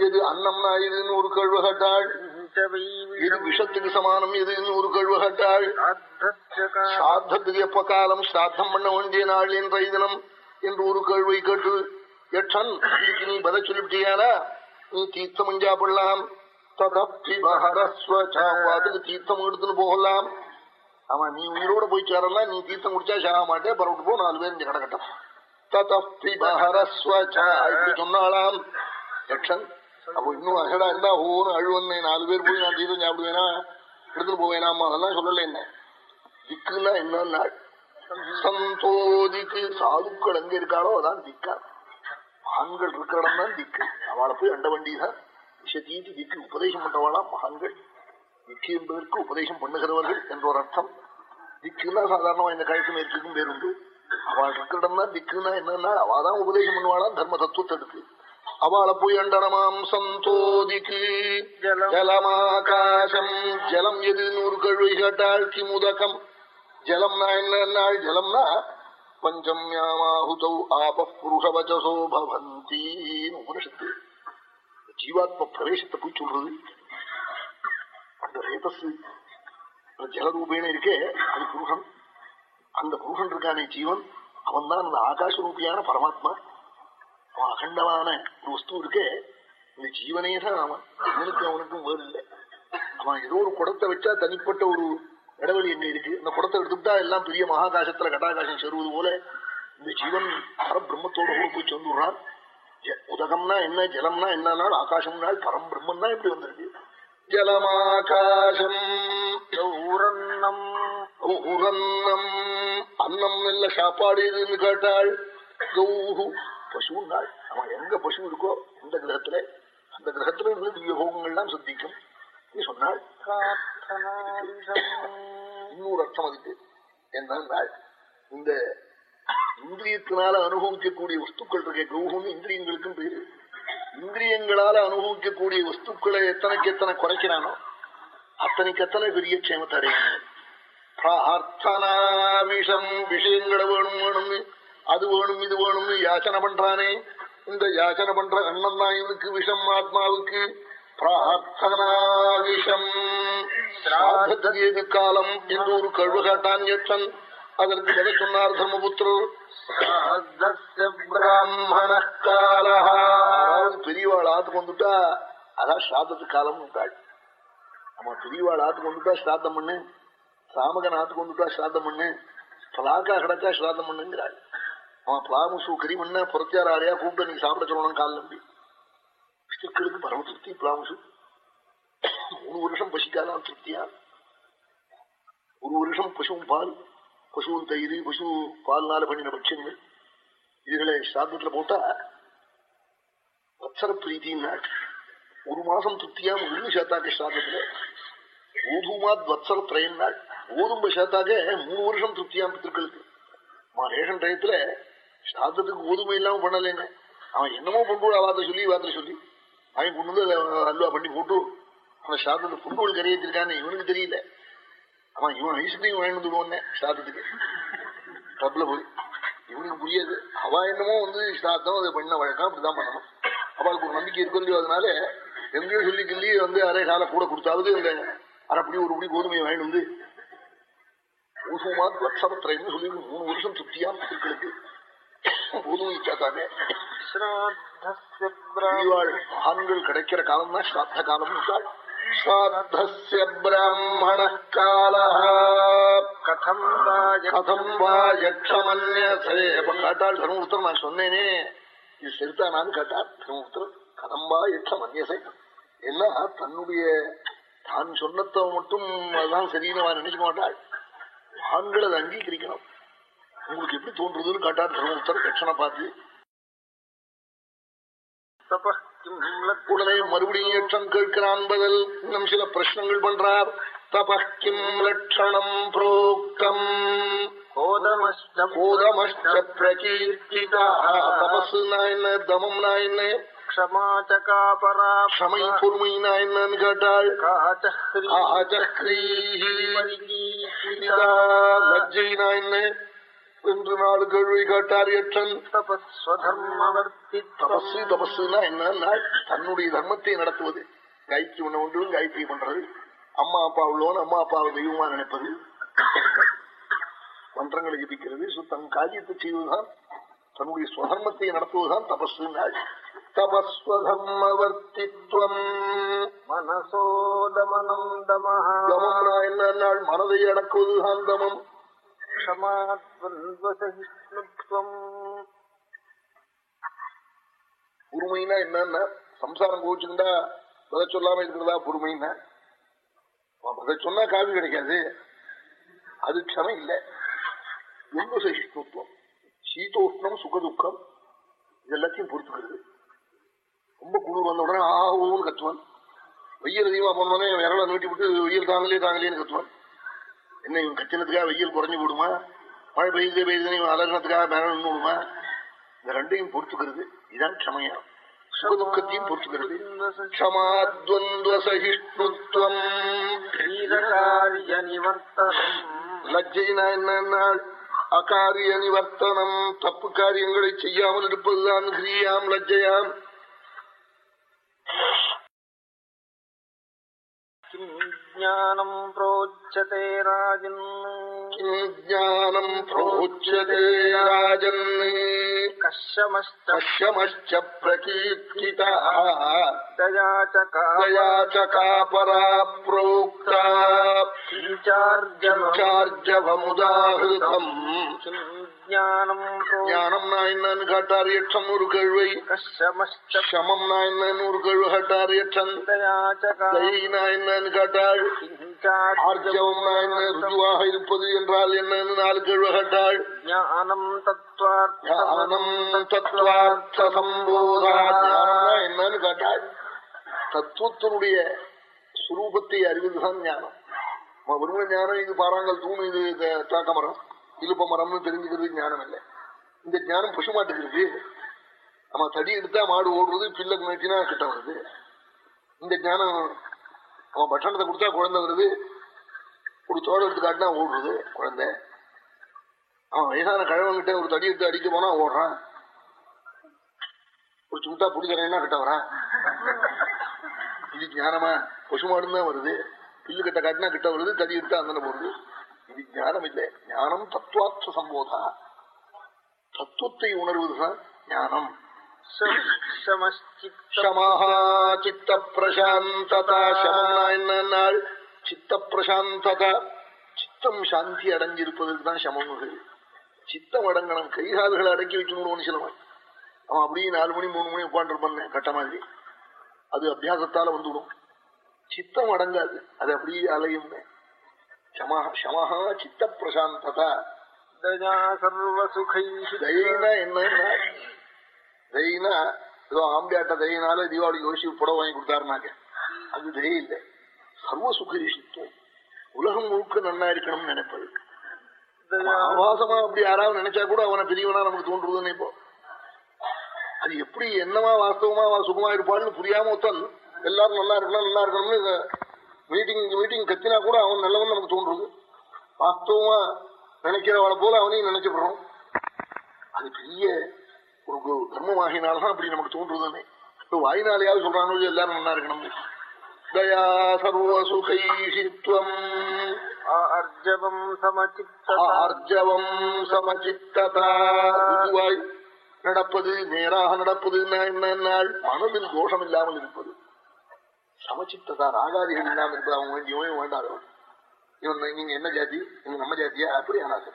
எது அன்னம்னா எதுன்னு ஒரு கேள்வி கேட்டாள் எது விஷத்துக்கு சமானம் எதுன்னு ஒரு கேள்வி கேட்டாள் சாத்தத்துக்கு எப்ப காலம் சாத்தம் பண்ண வேண்டிய நாள் என்ற தினம் என்று ஒரு கேள்வை கேட்டு எட்டன் இதுக்கு நீ பதில் சொல்லிவிட்டியானா நீ தீர்த்தம் அஞ்சா பண்ணலாம் அதுக்கு தீர்த்தம் எடுத்துன்னு போகலாம். ஆமா நீ உயிரோட போய் சேரலாம். நீ தீர்த்தம் குடிச்சா சாக மாட்டே பரவிட்டு போ நாலு பேர் இங்க கிடக்கட்டும் ததப்பிபஹரஸ்வச சொன்னாலாம். யட்சன் அப்போ இன்னும் அகடா இருந்தா ஓன்னு அழுவன்னே நாலு பேர் போய் நான் தீர்த்தம் சாப்பிடுவேனா? எடுத்துட்டு போவேனாமா அதெல்லாம் சொல்லல என்ன. திக்குன்னா என்ன நாள் சந்தோதிக்கு சாதுக்கள் எங்க இருக்காளோ அதான் திக்கா. மகான்கள் இருக்கிற இடம் தான் திக்கு. அவளை போய் அண்ட வேண்டியதான் விஷத்தீதி திக்கு உபதேசம் பண்றவாளா மகான்கள். திக்கு என்பதற்கு உபதேசம் பண்ணுகிறவர்கள் என்ற ஒரு அர்த்தம். திக்குன்னா சாதாரணமா இந்த கழுத்து மேற்கும் பேருண்டு அவள் இருக்கிற இடம் தான் திக்குன்னா என்னன்னா அவதான் உபதேசம் பண்ணுவாளாம் தர்ம தத்துவத்தை எடுத்து. அவளை போய் அண்டனமாம் சந்தோதிக்கு. ஜலம். ஜலமாகாசம். ஜலம் எதுன்னு ஒரு கேள்வி கேட்டாள் கிமுதகம் ஜலம்னா என்ன ஜலம்னா பஞ்சம்யாமாஹுதௌ ஆப புருஷவச்சசோ உபனிஷத்து. ஜீவாத்ம பிரவேசத்தை போய் சொல்றது. அந்த ரேதஸ் ஜலரூபேன இருக்கே அது புருஷன். அந்த புருஷன் இருக்கானே ஜீவன். அவன் தான் அந்த ஆகாச ரூபியான பரமாத்மா. அவன் அகண்டமான ஒரு வஸ்து இருக்கே. இந்த ஜீவனே தான் அவன். இவனுக்கு அவனுக்கும் வேறு இல்லை. அவன் ஏதோ ஒரு குடத்தை வச்சா தனிப்பட்ட ஒரு இடைவெளி எங்க இருக்கு? இந்த குடத்தை எடுத்துட்டா எல்லாம் பெரிய மகாகாசத்துல கடாகாசம் செருவது போல இந்த ஜீவன் பரபிரம்மத்தோட கூட போய் சேர்ந்துடுறான். உதகம்னா என்ன ஜலம்னா என்னன்னா ஆகாசம்னா பரம் பிரம்மன் தான் இப்படி வந்திருக்கு. ஜலமாகாசம் உரன்னம் அன்னம் நல்ல சாப்பாடு எதுன்னு கேட்டாள் கௌஹு பசுன்னாள் அவன் எங்க பசு இருக்கோ இந்த கிரகத்துல அந்த கிரகத்துல இருந்து திவ்ய போகங்கள்லாம் சித்திக்கும். நீ சொன்னாள் இன்னொரு அர்த்தம் அதுக்கு. என்னன்னாள் இந்த இந்திரியத்தினால அனுபவிக்கக்கூடிய வஸ்துக்கள் இருக்க கௌஹுன்னு இந்திரியங்களுக்கும் பேரு. இந்திரியங்களால அனுபவிக்கக்கூடிய வஸ்துக்களை எத்தனைக்கு எத்தனை குறைக்கிறானோ அத்தனைக்கு எத்தனை பெரிய க்ஷேமத்தை அடையணும் பிரார்த்தனா விஷயங்களை வேணும் வேணும்னு அது வேணும் இது வேணும்னு யாச்சனை பண்றானே. இந்த யாச்சனை பண்ற அண்ணன் நாயனுக்கு விஷம் ஆத்மாவுக்கு பிரார்த்தனா விஷம் சிராதத்துக்கு எது காலம் என்று ஒரு கழுவு காட்டான் யட்சன் அதற்கு பதில் சொன்னார் தர்மபுத்திரர் பெரியவாள் ஆத்துக்கு வந்துட்டா அதான் ஸ்ராத்தத்துக்கு காலம் விட்டாள் நம்ம பெரியவாள் ஆத்துக்கு வந்துட்டா ஸ்ராத்தம் பண்ணு சாமகன் ஆத்துக்கு வந்துட்டா ஸ்ராத்தம் பண்ணு பலாக்கா கிடக்கா ஸ்ராத்தம் பண்ணுங்கிறாள் அவன் பிளாமுசு கரிமண்ண புறத்தியார் ஆரையா கூப்பிட்டு நீங்க சாப்பிட சொல்லணும் கால் நம்பி பித்துக்களுக்கு பரம திருப்தி. பிளாமுசு மூணு வருஷம் பசிக்காதான் திருப்தியா? ஒரு வருஷம் பசுவும் பால் பசுவும் தயிர் பசு பால்னால பண்ணின பட்சங்கள் இதுகளை சாதத்துல போட்டா வத்சர பிரீத்தின்னா ஒரு மாசம் திருப்தியா முழு சேத்தாக்க சாதத்துல ஓதுமாத் வத்சர திரயம் நாள் ஓதும்ப சேர்த்தாக்க மூணு வருஷம் திருப்தியா பித்திருக்களுக்கு. ரேஷன் டயத்துல சாதத்துக்கு கோதுமை இல்லாம பண்ணலன்னு அவன் என்னமோ பண்ணுவோம் வார்த்தை சொல்லி வார்த்தை சொல்லி அவன் கொண்டு வந்து அல்வா பண்ணி போட்டு அவன் சாதத்துக்கு புண்டோல் கரைய வச்சிருக்கான்னு இவனுக்கு தெரியல. அவன் இவன் ஐஸ்கிரீம் வாங்கி வந்துடுவோன்னே சாதத்துக்கு டப்ல போய் இவனுக்கு புரியாது. அவ என்னமோ வந்து சாத்தம் அதை பண்ண வழக்கம் அப்படிதான் பண்ணணும். அவளுக்கு ஒரு நம்பிக்கை இருக்கும் இல்லையோ அதனால எங்கேயோ சொல்லி கிள்ளி வந்து அரை கால கூட கொடுத்தாவது இந்த அரைப்படி ஒரு படி கோதுமையை வாங்கிட்டு வந்து ஊசுமா லட்சணத்திரைன்னு சொல்லி மூணு வருஷம் திருப்தியா மக்களுக்கு பெரியவாள் மகான்கள் கிடைக்கிற காலம் தான் ஸ்ராத்த காலம் பிராமண கால கதம் கதம் வா அப்ப கேட்டாள் தர்மபுத்திரன் நான் சொன்னேனே. இது சரித்தானான்னு கேட்டார் தர்மபுத்திரன் கதம் வா யக்ஷமன்யசே. என்ன? தன்னுடைய தான் சொன்னத்தை மட்டும் அதுதான் சரின்னு நினைக்க மாட்டாள். ஆண்கள் அதை அங்கீகரிக்கணும். உங்களுக்கு எப்படி தோன்றுதுன்னு கேட்டார் தர்மபுத்தர் யட்சனை பார்த்து. உடனே மறுபடியும் யட்சம் கேட்கிறான் பதில் இன்னும் சில பிரச்சனைகள் பண்றார். தபக்கிம் லட்சணம் புரோக்தம். தபஸ்னா என்ன தமம்னா என்ன க்ஷமாச்சகா பரா க்ஷமை பொறுமைனா என்னன்னு கேட்டாள் காச்சஹ்ரி ஆச்சக்ரீஹி லஜ்ஜைனா என்ன என்று நாலு கேள்வி கேட்டார் எற்றன் தபஸ்வதர்மவர்த்தித்வம் தபசு தபசுனா என்னன்னா தன்னுடைய தர்மத்தை நடத்துவது. காயத்ரி பண்ண ஒன்று காயத்ரி பண்றது. அம்மா அப்பா உள்ளவன் அம்மா அப்பாவை தெய்வமா நினைப்பது. மன்றங்களை ஜபிக்கிறது. சுத்தம் காரியத்தை செய்வதுதான் தன்னுடைய சுதர்மத்தை நடத்துவதுதான் தபசுனால் தபஸ்வதர்மவர்த்தித்வம் மனசோதமனம் தமஹ. தமம்னா என்ன மனதை அடக்குவதுதான் தமம். க்ஷமாத்வன்வசகிஷ்ணுத்வம் பொறுமைனா என்னன்னா சம்சாரம் கோவிச்சிருந்தா பத சொல்லாம இருக்கிறதா பொறுமைன்னா? பத சொன்னா காவி கிடைக்காது. அது க்ஷமம் இல்லை. எந்த சகிஷ்ணுத்துவம் சீதோஷ்ணம் சுகதுக்கம் இதெல்லாத்தையும் பொறுத்துக்கிறது. ரொம்ப குளிர் வந்த உடனே ஆவோன்னு கத்துவான். வெயில் அதிகமா போனோடனே விரல நீட்டி விட்டு வெயில் தாங்களே தாங்களேன்னு கத்துவான். என்ன இவன் கச்சினத்துக்காக வெயில் குறைஞ்சு விடுமா மழை பெய்யுது பெய்யுதுன்னு இவன் அலகணத்துக்காக மேல நின்று விடுமா இந்த ரெண்டையும் பொறுத்துக்கிறது. இதான் க்ஷமையா. சுகதுக்கத்தையும் பொறுத்துக்கிறது. க்ஷமாத்வந்த்வ சகிஷ்ணுத்வம் வீரகாரிய நிவர்த்தனம் லஜ்ஜைனா என்ன அகாரிய நிவர்த்தனம். தப்பு காரியங்களை செய்யாமல் இருப்பதுதான் கிரியாம் லஜ்ஜையாம். ജ്ഞാനം പ്രോച്യത്തെ രാജൻ ജ്ഞാനം പ്രോച്യത്തെ രാജൻ കശ്യമശ്ച പ്രകീർത്തിത ദയാചകാപരാ പ്രോക്താർജവമുദാഹൃതം ஞானம்னா என்னன்னு காட்டார் எட்சம் ஒரு கேள்வை. சமம்னா என்னன்னு ஒரு கேள்வி காட்டார் எட்சம் தயைனா என்னன்னு காட்டாள். ஆர்ஜவம்னா என்ன ருஜுவாக இருப்பது என்றால் என்னன்னு நாலு கேள்வி காட்டாள். ஞானம் தத்துவார்த்த சம்போதா ஞானம்னா என்னன்னு காட்டாள். தத்துவத்தினுடைய சுரூபத்தை அறிவதுதான் ஞானம். வெறும் ஞானம் இது பாறாங்கல் தூண் இது தாக்கமரம் தாக்க இழுப்ப மரம்னு தெரிஞ்சுக்கிறது ஞானம் இல்லை. இந்த ஞானம் பசு மாட்டுக்கு இருக்கு நம்ம தடி எடுத்தா மாடு ஓடுறது பிள்ளை மேய்ச்சினா கிட்ட வருது. இந்த ஞானம் அவன் பட்சணத்தை கொடுத்தா குழந்தை வருது. ஒரு தோடு எடுத்து காட்டினா ஓடுறது குழந்தை. அவன் வயசான கிழவங்கிட்ட ஒரு தடி எடுத்து அடிக்க போனா ஓடுறான். ஒரு சுட்டா பிடிக்கிறேன்னா கிட்ட வரான். இது ஞானமா? பசுமாடுன்னு தான் வருது. பில்லு கிட்ட காட்டினா கிட்ட வருது தடி எடுத்தா அந்த போடுது. இது ஞானம் இல்லை. ஞானம் தத்துவார்த்த சம்போதா. தத்துவத்தை உணர்வதுதான் ஞானம். சித்த பிரசாந்ததா சமம்னா என்னால் சித்த பிரசாந்ததா சித்தம் சாந்தி அடைஞ்சிருப்பதற்கு தான் சமம்னு சித்தம் அடங்கணும். கைகால்களை அடக்கி வைக்கணும்னு சொல்லுவான் அவன் அப்படியே நாலு மணி மூணு மணி உட்காந்துருப்பான் கட்ட மாதிரி. அது அபியாசத்தால வந்துடும். சித்தம் அடங்காது. அது அப்படியே அலையும்னு சமஹா சித்த பிரசாந்ததா தயினா என்னன்னா தயினா ஏதோ ஆம்பியாட்ட தயினால தீபாவளி யோசிச்சு புடவை வாங்கி கொடுத்தாருனாக்க அது தெரிய இல்ல சர்வ சுகரிஷித்துவம் உலகம் முழுக்க நன்னா இருக்கணும்னு நினைப்பது. ஆபாசமா அப்படி யாராவது நினைச்சா கூட அவனை பெரியவனா நமக்கு தோன்றுறதுன்னு இப்போ. அது எப்படி என்னமா வாஸ்தவமா சுகமா இருப்பாள்னு புரியாம ஒத்தன் எல்லாரும் நல்லா இருக்கணும் நல்லா இருக்கணும்னு மீட்டிங் மீட்டிங் கத்தினா கூட அவன் நல்லவன் நமக்கு தோன்றுது. வாஸ்தவமா நினைக்கிறவளை போல அவனையும் நினைச்சுடுறோம் அது பெரிய ஒரு தர்மமாகினால்தான் அப்படி நமக்கு தோன்றுதானே வாயினாலேயாவது சொல்றானோ எல்லாரும் நல்லா இருக்கணும். தயா சர்வ சுகைஹித்வம் ஆர்ஜவம் அர்ஜவம் சமச்சித்ததா. நடப்பது நேராக நடப்பது என்ன என்ன நாள். மனதில் தோஷம் இல்லாமல் இருப்பது. சமச்சித்ததா? ராகாதிகள் இல்லாமல் இருப்பது? அவன் வேண்டியவன் வேண்டாதோ இவன் நீங்க என்ன ஜாதி? நீங்க நம்ம ஜாதியா? அப்படி ஆனாசு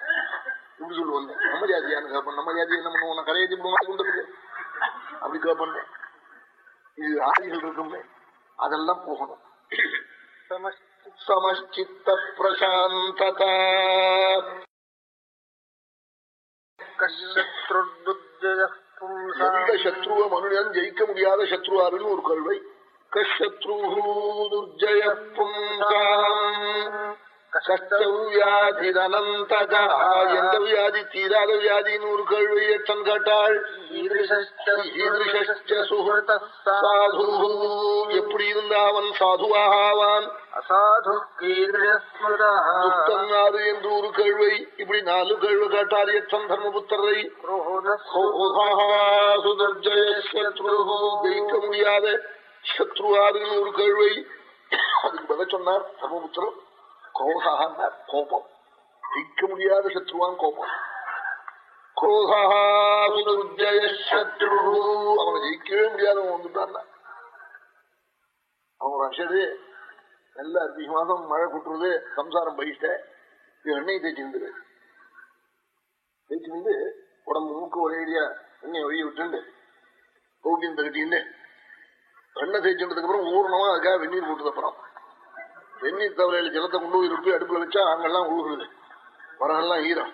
இப்படி சொல்லுவாங்க நம்ம ஜாதியான்னு கேட்போம். நம்ம ஜாதி என்ன பண்ணுவோம்? கரையேற்றி போடுவாங்க அப்படி கேட்பேன் இது ஆதிகள் இருக்குமே அதெல்லாம் போகணும். சமச்சித்த பிரசாந்ததா. எந்த சத்ருவ மனுஷன் ஜெயிக்க முடியாத சத்ருவாருன்னு ஒரு கல்வை கஷத்ரு துர்ஜய பும்சாம் கஷ்டவியாதிரனந்தகா எந்த வியாதி தீராத வியாதி நூறு கேள்வி எட்டன் கேட்டாள் சாது எப்படி இருந்தா அவன் சாதுவாக ஆவான் அசாது என்று ஒரு கேள்வி இப்படி நாலு கேள்வி கேட்டார் எட்டன் தர்மபுத்தரை ஜெயிக்க முடியாத சத்ருவாதுன்னு ஒரு கேள்வி அதுக்கு பதில் சொன்னார் தர்மபுத்திரம் கோசான்னார் கோபம் ஜெயிக்க முடியாத சத்ருவான் கோபம் கோசாசுதுர்ஜய அவனை ஜெயிக்கவே முடியாதவன் வந்துட்டான் அவன் ரஷது நல்ல அதிக மாதம் மழை கொட்டுறது சம்சாரம் பயிட்ட எண்ணெய் தேய்ச்சிருந்து தேய்ச்சிருந்து உடம்பு மூக்கு ஒரேடியா எண்ணெய் வழிய விட்டுண்டு கௌட்டியம் தகட்டின்னு எண்ணெய் தேய்ச்சின்றதுக்கு அப்புறம் ஊரணமா அதுக்காக வெந்நீர் போட்டு அப்புறம் வெந்நீர் தவறையில ஜலத்தை கொண்டு போய் இருப்பி அடுப்புல வச்சா அங்கெல்லாம் உழுகுறது வரகெல்லாம் ஈரம்.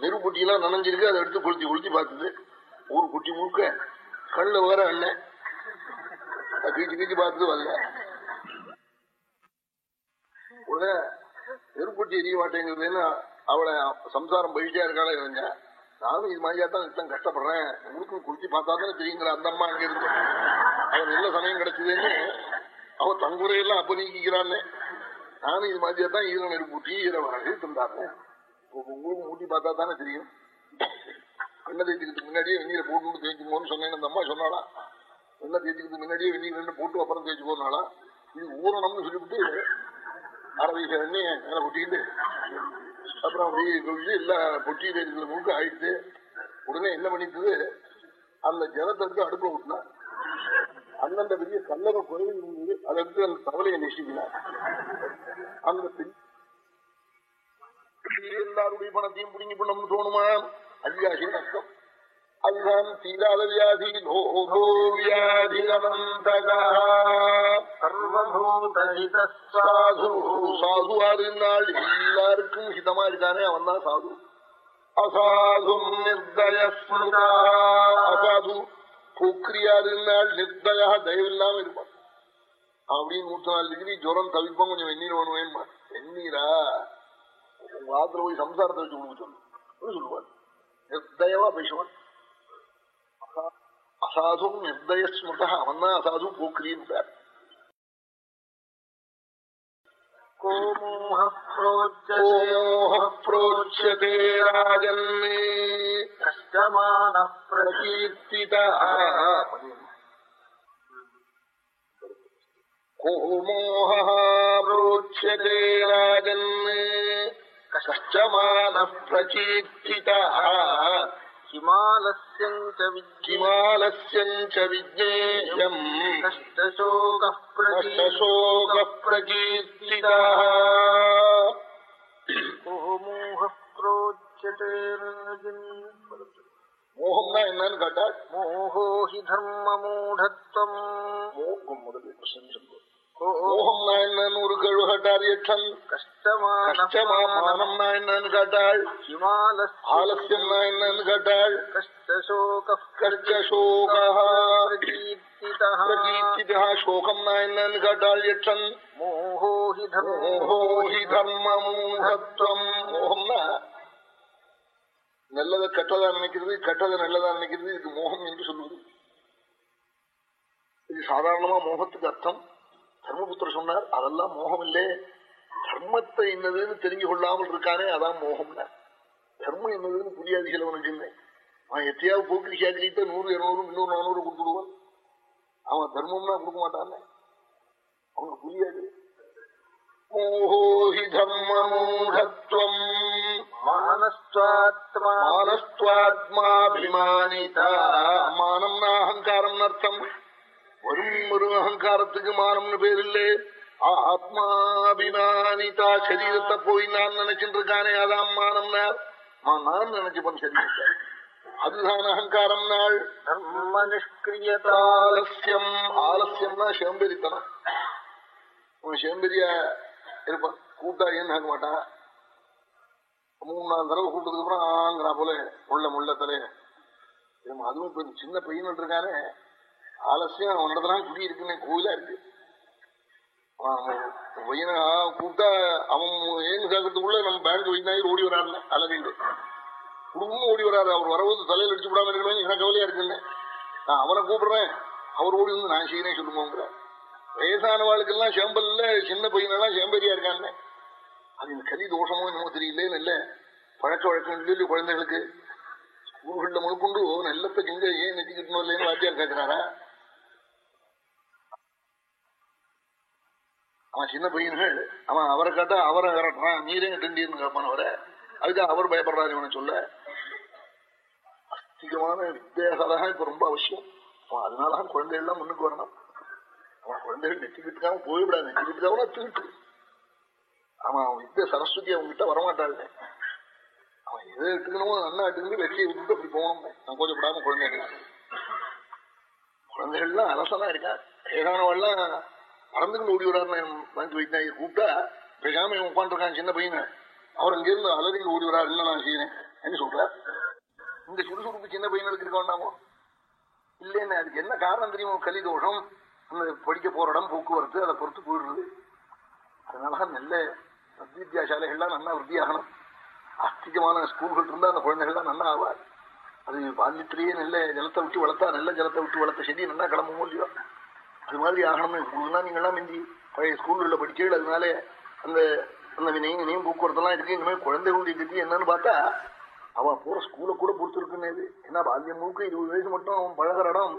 நெருப்புட்டியெல்லாம் நனைஞ்சிருக்கு அதை எடுத்து கொளுத்தி கொளுத்தி பார்த்துது ஊர் குட்டி முழுக்க கண்ணில் வேற அதை கீச்சு கீச்சு பார்த்துட்டு வரல. உடனே நெருப்புட்டி எரிய மாட்டேங்கிறதுன்னு அவளை சம்சாரம் பயிற்சியா இருக்காளே இவங்க நானும் இது மாதிரியா தான் நித்தம் கஷ்டப்படுறேன். உங்களுக்கும் குளிச்சு பார்த்தா தானே தெரியுங்கிற அந்த அம்மா அங்க இருக்கும் அவன் நல்ல சமயம் கிடைச்சதுன்னு அவ தங்குறையெல்லாம் அப்ப நீக்கிக்கிறான்னு. நானும் இது மாதிரியா தான் ஈரன் நெருப்பூட்டி ஈர வகை உங்களுக்கு மூட்டி பார்த்தா தானே தெரியும். எண்ணெய் தேய்ச்சிக்கிறதுக்கு முன்னாடியே வெந்நீரை போட்டு தேய்க்குமோன்னு சொன்னேன்னு அந்த அம்மா சொன்னாளா? எண்ணெய் தேய்ச்சிக்கிட்டு முன்னாடியே வெந்நீர் ரெண்டு போட்டு அப்புறம் தேய்ச்சி போனாளா இது ஊரணம்னு சொல்லிவிட்டு அரை வயசு எண்ணெய் மேல கொட்டிக்கிட்டு அப்புறம் அப்படியே கொண்டு எல்லா பொட்டியில இருக்கிற முழுக்க ஆயிடுச்சு. உடனே என்ன பண்ணிட்டது? அந்த ஜலத்திற்கு அடுப்பு விட்டுனா அந்தந்த பெரிய கல்லறை குறைவு இருந்தது அதை எடுத்து அந்த தவளையை நெசிக்கினார் அந்த எல்லாருடைய பணத்தையும் புடுங்கி பண்ணணும்னு தோணுமா? அதிகாசின்னு அர்த்தம். அதுதான் தீராத வியாதி லோகோ வியாதி சாது சாதுவா இருந்தால் எல்லாருக்கும் ஹிதமா இருக்கானே அவன் தான் சாது. அசாதும் நிர்தய அசாது போக்கிரியா இருந்தால் நிர்தயா தயவு இல்லாம இருப்பான். அப்படின்னு நூத்தி நாலு டிகிரி ஜுரம் தவிப்போம் கொஞ்சம் வெந்நீர் வேணுவேன் வெந்நீரா? உங்க ஆத்துல போய் சம்சாரத்தை வச்சு கொடுக்க சொல்லு. சொல்லுவார். நிர்தயவா பேசுவான். அசாதும் நிர்தய ஸ்மிருதா அவன் தான் அசாது போக்கிரின்னு प्रोच्यते राजन्मे कष्टमानः प्रकीर्तितः को मोहः प्रोच्यते राजन्मे कश्चमानः प्रकीर्तितः हिमालस्यञ्च பிரகீர்த்திதா மோகம்னா என்னன்னு கேட்டால் மோகோஹி தர்ம மூடத்துவம் மோகம் முதலில் பிரசஞ்சம் மோகம்னா என்னன்னு ஒரு கேள்வி கேட்டார் யட்சன் கஷ்டமானம்னா என்னன்னு கேட்டாள். ஆலசியம்னா என்னன்னு கேட்டாள். கஷ்டசோகா. சோகம்னா என்னன்னு கேட்டாள் யட்சன் மோகோஹி தர்மமூடத்வம் மோகம்னா நல்லதை கெட்டதா நினைக்கிறது கெட்டதை நல்லதா நினைக்கிறது இது மோகம் என்று சொல்லுவது இது சாதாரணமா மோகத்துக்கு அர்த்தம். தர்மபுத்திர சொன்னார் அதெல்லாம் மோகம் இல்லே தர்மத்தை என்னதுன்னு தெரிஞ்சு கொள்ளாமல் இருக்கானே அதான் மோகம்னா. தர்மம் என்னதுன்னு புரியாது உனக்கு அவன் எத்தையாவது போக்கி சாக்கிலிட்டு நூறு இருநூறு இன்னொரு நானூறு கொடுத்துடுவான். அவன் தர்மம்னா கொடுக்க மாட்டானே. அவனுக்கு புரியாது. மோகோஹி தர்ம மூடத்வம் மானஸ்வாத்மாபிமானிதா. மானம்னா அகங்காரம் அர்த்தம். வரும் ஒரு அகங்காரத்துக்கு மானம்னு பேர் இல்லே. ஆத்மாபிமானிதா சரீரத்தை போய் நான் நினைச்சுட்டு இருக்கானே அதான் மானம்னார். நான் நினைச்சுப்பன் சரீரத்தை. அதுதான் அகங்காரம் நாள். தர்ம நிஷ்கிரியதாலசியம் ஆலசியம்னா சேம்பெரித்தனம் உன் சேம்பெரிய இருப்பான். கூப்பிட்டா ஏன்னு ஆக மாட்டான் மூணு நாலு தடவை கூப்பிட்டதுக்கு அப்புறம் ஆங்கிறா போல முள்ள முள்ள அதுவும் இப்போ சின்ன பையன் இருக்கானே ஆலசியம் அவனிடத்துல குடி இருக்குன்னு கோயிலா இருக்கு. பையனை கூப்பிட்டா அவன் ஏன் சாக்கிறதுக்குள்ள நம்ம பேங்க் வைத்தாங்க ஓடி வராருல அலறிண்டு குடும்பமும் ஓடி வராரு. அவர் வரபோது தலையில் அடிச்சு விடாம இருக்கணும் எனக்கு கவலையா இருக்குன்னு. நான் அவனை கூப்பிடுறேன். அவர் ஓடி வந்து நான் செய்யறேன் வயசான வயசானவாளுக்கெல்லாம் சேம்பல்ல சின்ன பையனெல்லாம் சேம்பரியா இருக்காங்க அது இந்த கலி தோஷமோ என்னமோ தெரியல இல்ல. பழக்க வழக்கம் இல்லை குழந்தைகளுக்கு. ஸ்கூல்கள்ல முழுக்கொண்டு நல்லத்தை செஞ்ச ஏன் நெட்டிக்கிட்டணும் இல்லைன்னு வாத்தியார் கேட்கிறாரா அவன் சின்ன பையன்கள் அவன் அவரை கேட்டா அவரை விரட்டுறான் நீரே டண்டின்னு கேட்பான் அவரை அதுக்காக அவர் பயப்படுறாரு இவனை சொல்ல. அஸ்திகமான வித்தியாசம். இப்ப ரொம்ப அவசியம். அவன் அதனாலதான் குழந்தைகள்லாம் முன்னுக்கு வரணும். அவன் குழந்தைகள் நெத்திக்கிட்டுக்காம போயிவிடாது நெத்திக்கிட்டுக்காம திருட்டு அவன் அவன் வித்திய சரஸ்வதி அவங்ககிட்ட வரமாட்டாள். அவன் எதை எடுத்துக்கணுமோ நல்லா எடுத்துக்கிட்டு வெற்றியை விட்டுட்டு அப்படி போகணும் நான் கொஞ்சம் விடாம குழந்தைகள். குழந்தைகள்லாம் அலசனா இருக்கா? ஏகானவெல்லாம் பறந்துகள் ஓடி வராருன்னு வாங்கி வைத்தாங்க கூப்பிட்டா பேசாம இவன் உட்காந்துருக்கான் சின்ன பையனை. அவர் அங்கிருந்து அலறிங்க ஓடி வராரு இல்லை நான் செய்யறேன். என்ன சொல்ற? இந்த சுறுசுறுப்பு சின்ன பையனுக்கு இருக்க வேண்டாமோ இல்லைன்னு அதுக்கு என்ன காரணம் தெரியுமோ? கலி தோஷம் அந்த படிக்க போற இடம் போக்குவரத்து அதை பொறுத்து போயிடுறது. அதனால நல்ல வித்யாசாலைகள்லாம் நல்லா விருத்தியாகணும். ஆஸ்திகமான ஸ்கூல்கள் இருந்தா அந்த குழந்தைகள்லாம் நல்லா ஆவார் அது பால்யத்திலேயே நல்ல ஜலத்தை விட்டு வளர்த்தா நல்ல ஜலத்தை விட்டு வளர்த்த செடி நல்லா கிளம்பும் இல்லையோ? அது மாதிரி ஆகணும்னு ஸ்கூல்னா நீங்களாம் மிந்தி பழைய ஸ்கூல்ல படிக்கல அதனால அந்த அந்த வினையும் வினையும் போக்குவரத்தெல்லாம் இருக்கு. இனிமேல் குழந்தைகளுடைய கதி என்னன்னு பார்த்தா அவன் போற ஸ்கூலை கூட பொறுத்து இருக்குன்னு இது. ஏன்னா பால்யம் முழுக்க இருபது வயசு மட்டும் அவன் பழகிற இடம்.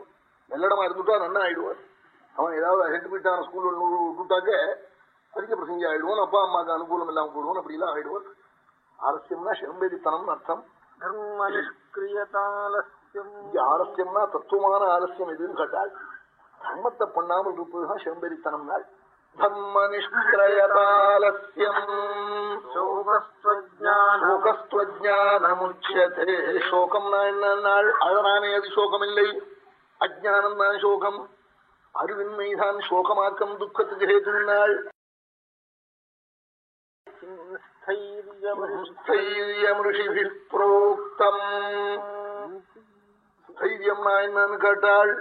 வெள்ளடமா இருந்துட்டா நன்னா ஆயிடுவான். அவன் ஏதாவது ஹெட் போயிட்டான ஸ்கூல்ல விட்டுட்டாக்க படிக்க பிரசங்கி ஆயிடுவான். அப்பா அம்மாவுக்கு அனுகூலம் இல்லாம போடுவான் அப்படிலாம் ஆயிடுவான். ஆலசியம்னா செம்பேதித்தனம்னு அர்த்தம். ஆலசியம்னா தத்துவமான ஆலசியம் எதுன்னு கேட்டால் தர்மத்தை பண்ணாமல் இருப்பதுதான் செம்பேதித்தனம் நாள் தர்ம நிஷ்கிரயதாலசியம் சோகஸ்துவஜானமுச்சதே சோகம்னா என்ன நாள் அழறானே அது சோகம் இல்லை அஜானம் தான் சோகம் அறிவின்மைதான் சோகமாக்கம் துக்கத்துக்கு ஹேது நாள் ஸ்தைரியமிருஷிபில் புரோக்தம் தைரியம்னா என்னன்னு கேட்டாள்.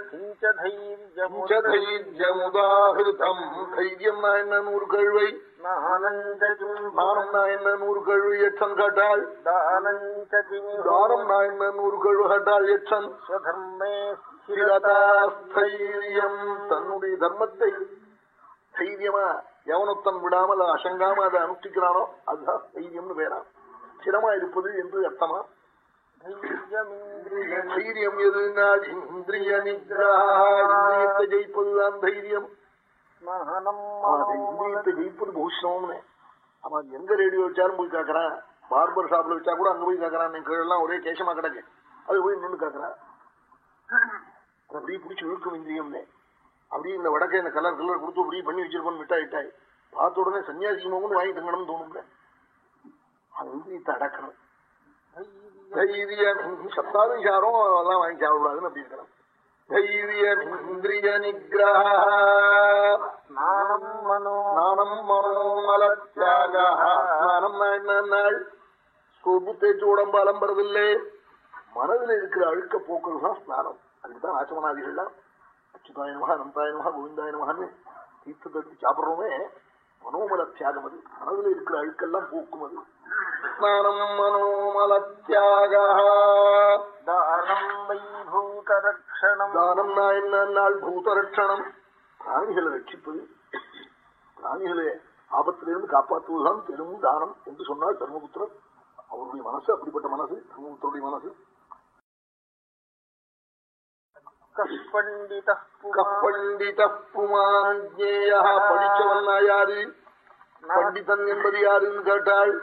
தைரியமுதாகிருதம் தைரியம்னா என்ன நூறு கழுவை தானம்னா என்ன நூறு கழுவை எச்சன் கேட்டாள். தானம்னா என்ன நூறு கழுவு கேட்டாள் எச்சன் ஸ்திரதாஸ்தைரியம் தன்னுடைய தர்மத்தை தைரியமா எவனொத்தன் விடாமல் அசங்காம அதை அனுஷ்டிக்கிறானோ அதுதான் தைரியம்னு பேரா ஸ்திரமா இருப்பது என்று அர்த்தமா? தைரியம் எதுனால் இந்திரிய நிகிரகத்தை ஜெயிப்பதுதான் தைரியம் இந்திரியத்தை ஜெயிப்பது பூஷணம்னு அவன் எங்க ரேடியோ வச்சாலும் போய் கேட்கறான் பார்பர் ஷாப்ல வச்சா கூட அங்க போய் கேட்கறான் கீழெல்லாம் ஒரே கேசமா கிடக்கு அது போய் நின்று கேட்கறான் அப்படியே பிடிச்சி இழுக்கும் இந்திரியம்னு அப்படியே இந்த வடக்கை இந்த கலர் கலர் கொடுத்து அப்படியே பண்ணி வச்சிருப்போம் மிட்டாய் இட்டாய் பார்த்த உடனே சன்னியாசி மோகன் வாங்கி தங்கணும்னு தோணுங்க அது இந்திரியத்தை அடக்கணும் தைரியம் சத்தாலும் சாரம் அதெல்லாம் வாங்கி சாப்பிடக்கூடாதுன்னு அப்படி இருக்கணும் தைரியம் இந்திரிய நிகிரகம் நானம் மனோமலத்யாக ஸ்நானம் என்ன நாள் சோப்பு தேய்ச்சி உடம்பு அலம்புறதில்லை மனதில் இருக்கிற அழுக்க போக்குறது தான் ஸ்நானம். அதுக்குதான் ஆச்சமனாதிகள்லாம் அச்சுதாயனமாக நம்தாயனமாக கோவிந்தாயனமான்னு தீர்த்தத்தை சாப்பிட்றோமே. மனோமல தியாகம் அது மனதில் இருக்கிற அழுக்கெல்லாம் போக்கும் அது ஸ்நானம் மனோமல தியாக தானம் என்ன நாள் பூதரட்சணம்? பிராணிகளை ரட்சிப்பது. பிராணிகளை ஆபத்திலிருந்து காப்பாற்றுவதுதான் பெரும் தானம் என்று சொன்னால் தர்மபுத்திரர். அவருடைய மனசு அப்படிப்பட்ட மனசு தர்மபுத்தருடைய மனசு. பண்டித புமான் படிச்சவன் யாரு பண்டிதன் என்பது யாருன்னு கேட்டாள்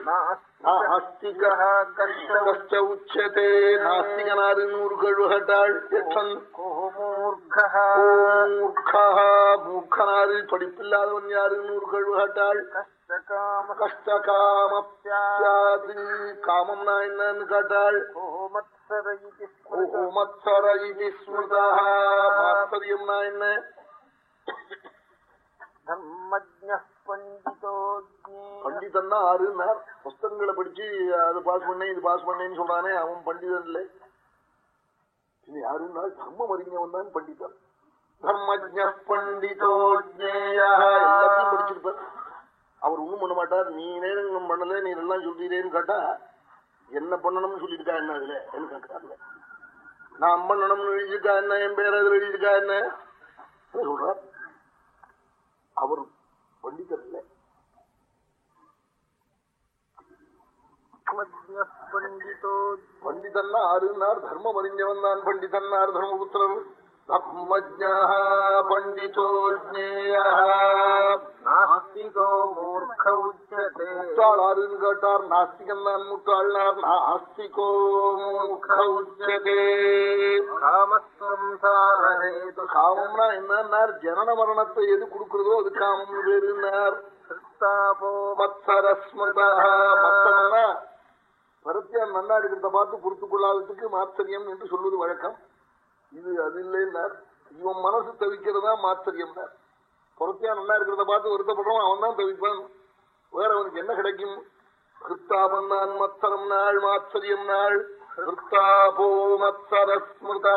உச்சதே நாஸ்திகனாரு நூறு கழுவு கேட்டாள் மூர்க்கனாரு படிப்பில்லாதவன் யாரு நூறு கழுவு கேட்டாள் கஷ்டகாம காமம்னா என்னன்னு கேட்டாள் ஸ்மிருதா மாத்சரியம்னா என்ன பண்டிதன்னா ஆறுனார் புஸ்தகங்களை படிச்சு அது பாஸ் பண்ணேன் இது பாஸ் பண்ணேன்னு சொல்றானே அவன் பண்டிதன் இல்லை யாருன்னா தர்மம் அறிஞவன் தான் பண்டிதன் தர்மஜ பண்டிதோ எல்லாத்தையும் படிச்சு கேட்டார் நீ நேரம் பண்ணல நீ எல்லாம் சொல்றீரேன்னு கேட்டா என்ன பண்ணணும்னு சொல்லியிருக்கா என்ன அதுல என்ன கேட்கிறாங்க நான் பண்ணணும்னு எழுதியிருக்கா என்ன? என் பேர் அதுல எழுதியிருக்கா என்ன? சொல்றார்? அவர் பண்டிதர் இல்லை பண்டிதோ. பண்டிதன்னா ஆறுனார் தர்மம் அறிஞ்சவன் தான் பண்டிதன்னார் தர்மபுத்திரர் நாஸ்திகோ மூர்க்க உச்சதே கேட்டார் நாஸ்திகன் நாஸ்திகோ மூர்க்க உச்சதே காமம்னா என்னன்னார் ஜனன மரணத்தை எது கொடுக்கிறதோ அது காமம்னு பேருன்னார் மத்தனா பரத்தியான் நன்னா இருக்கிறத பார்த்து பொறுத்து கொள்ளாததுக்கு மாத்தரியம் என்று சொல்வது வழக்கம். இது அது இல்லைன்னார். இவன் மனசு தவிக்கிறதா மாத்தரியம்னார். பொறுத்தியா நல்லா இருக்கிறத பார்த்து வருத்தப்படுறோம் அவன் தான் தவிப்பான். வேற அவனுக்கு என்ன கிடைக்கும்? கிருத்தாபன் நான் மத்தரம் நாள் மாச்சரியம் நாள். கிருத்தாபோ மத்சரஸ்மிருதா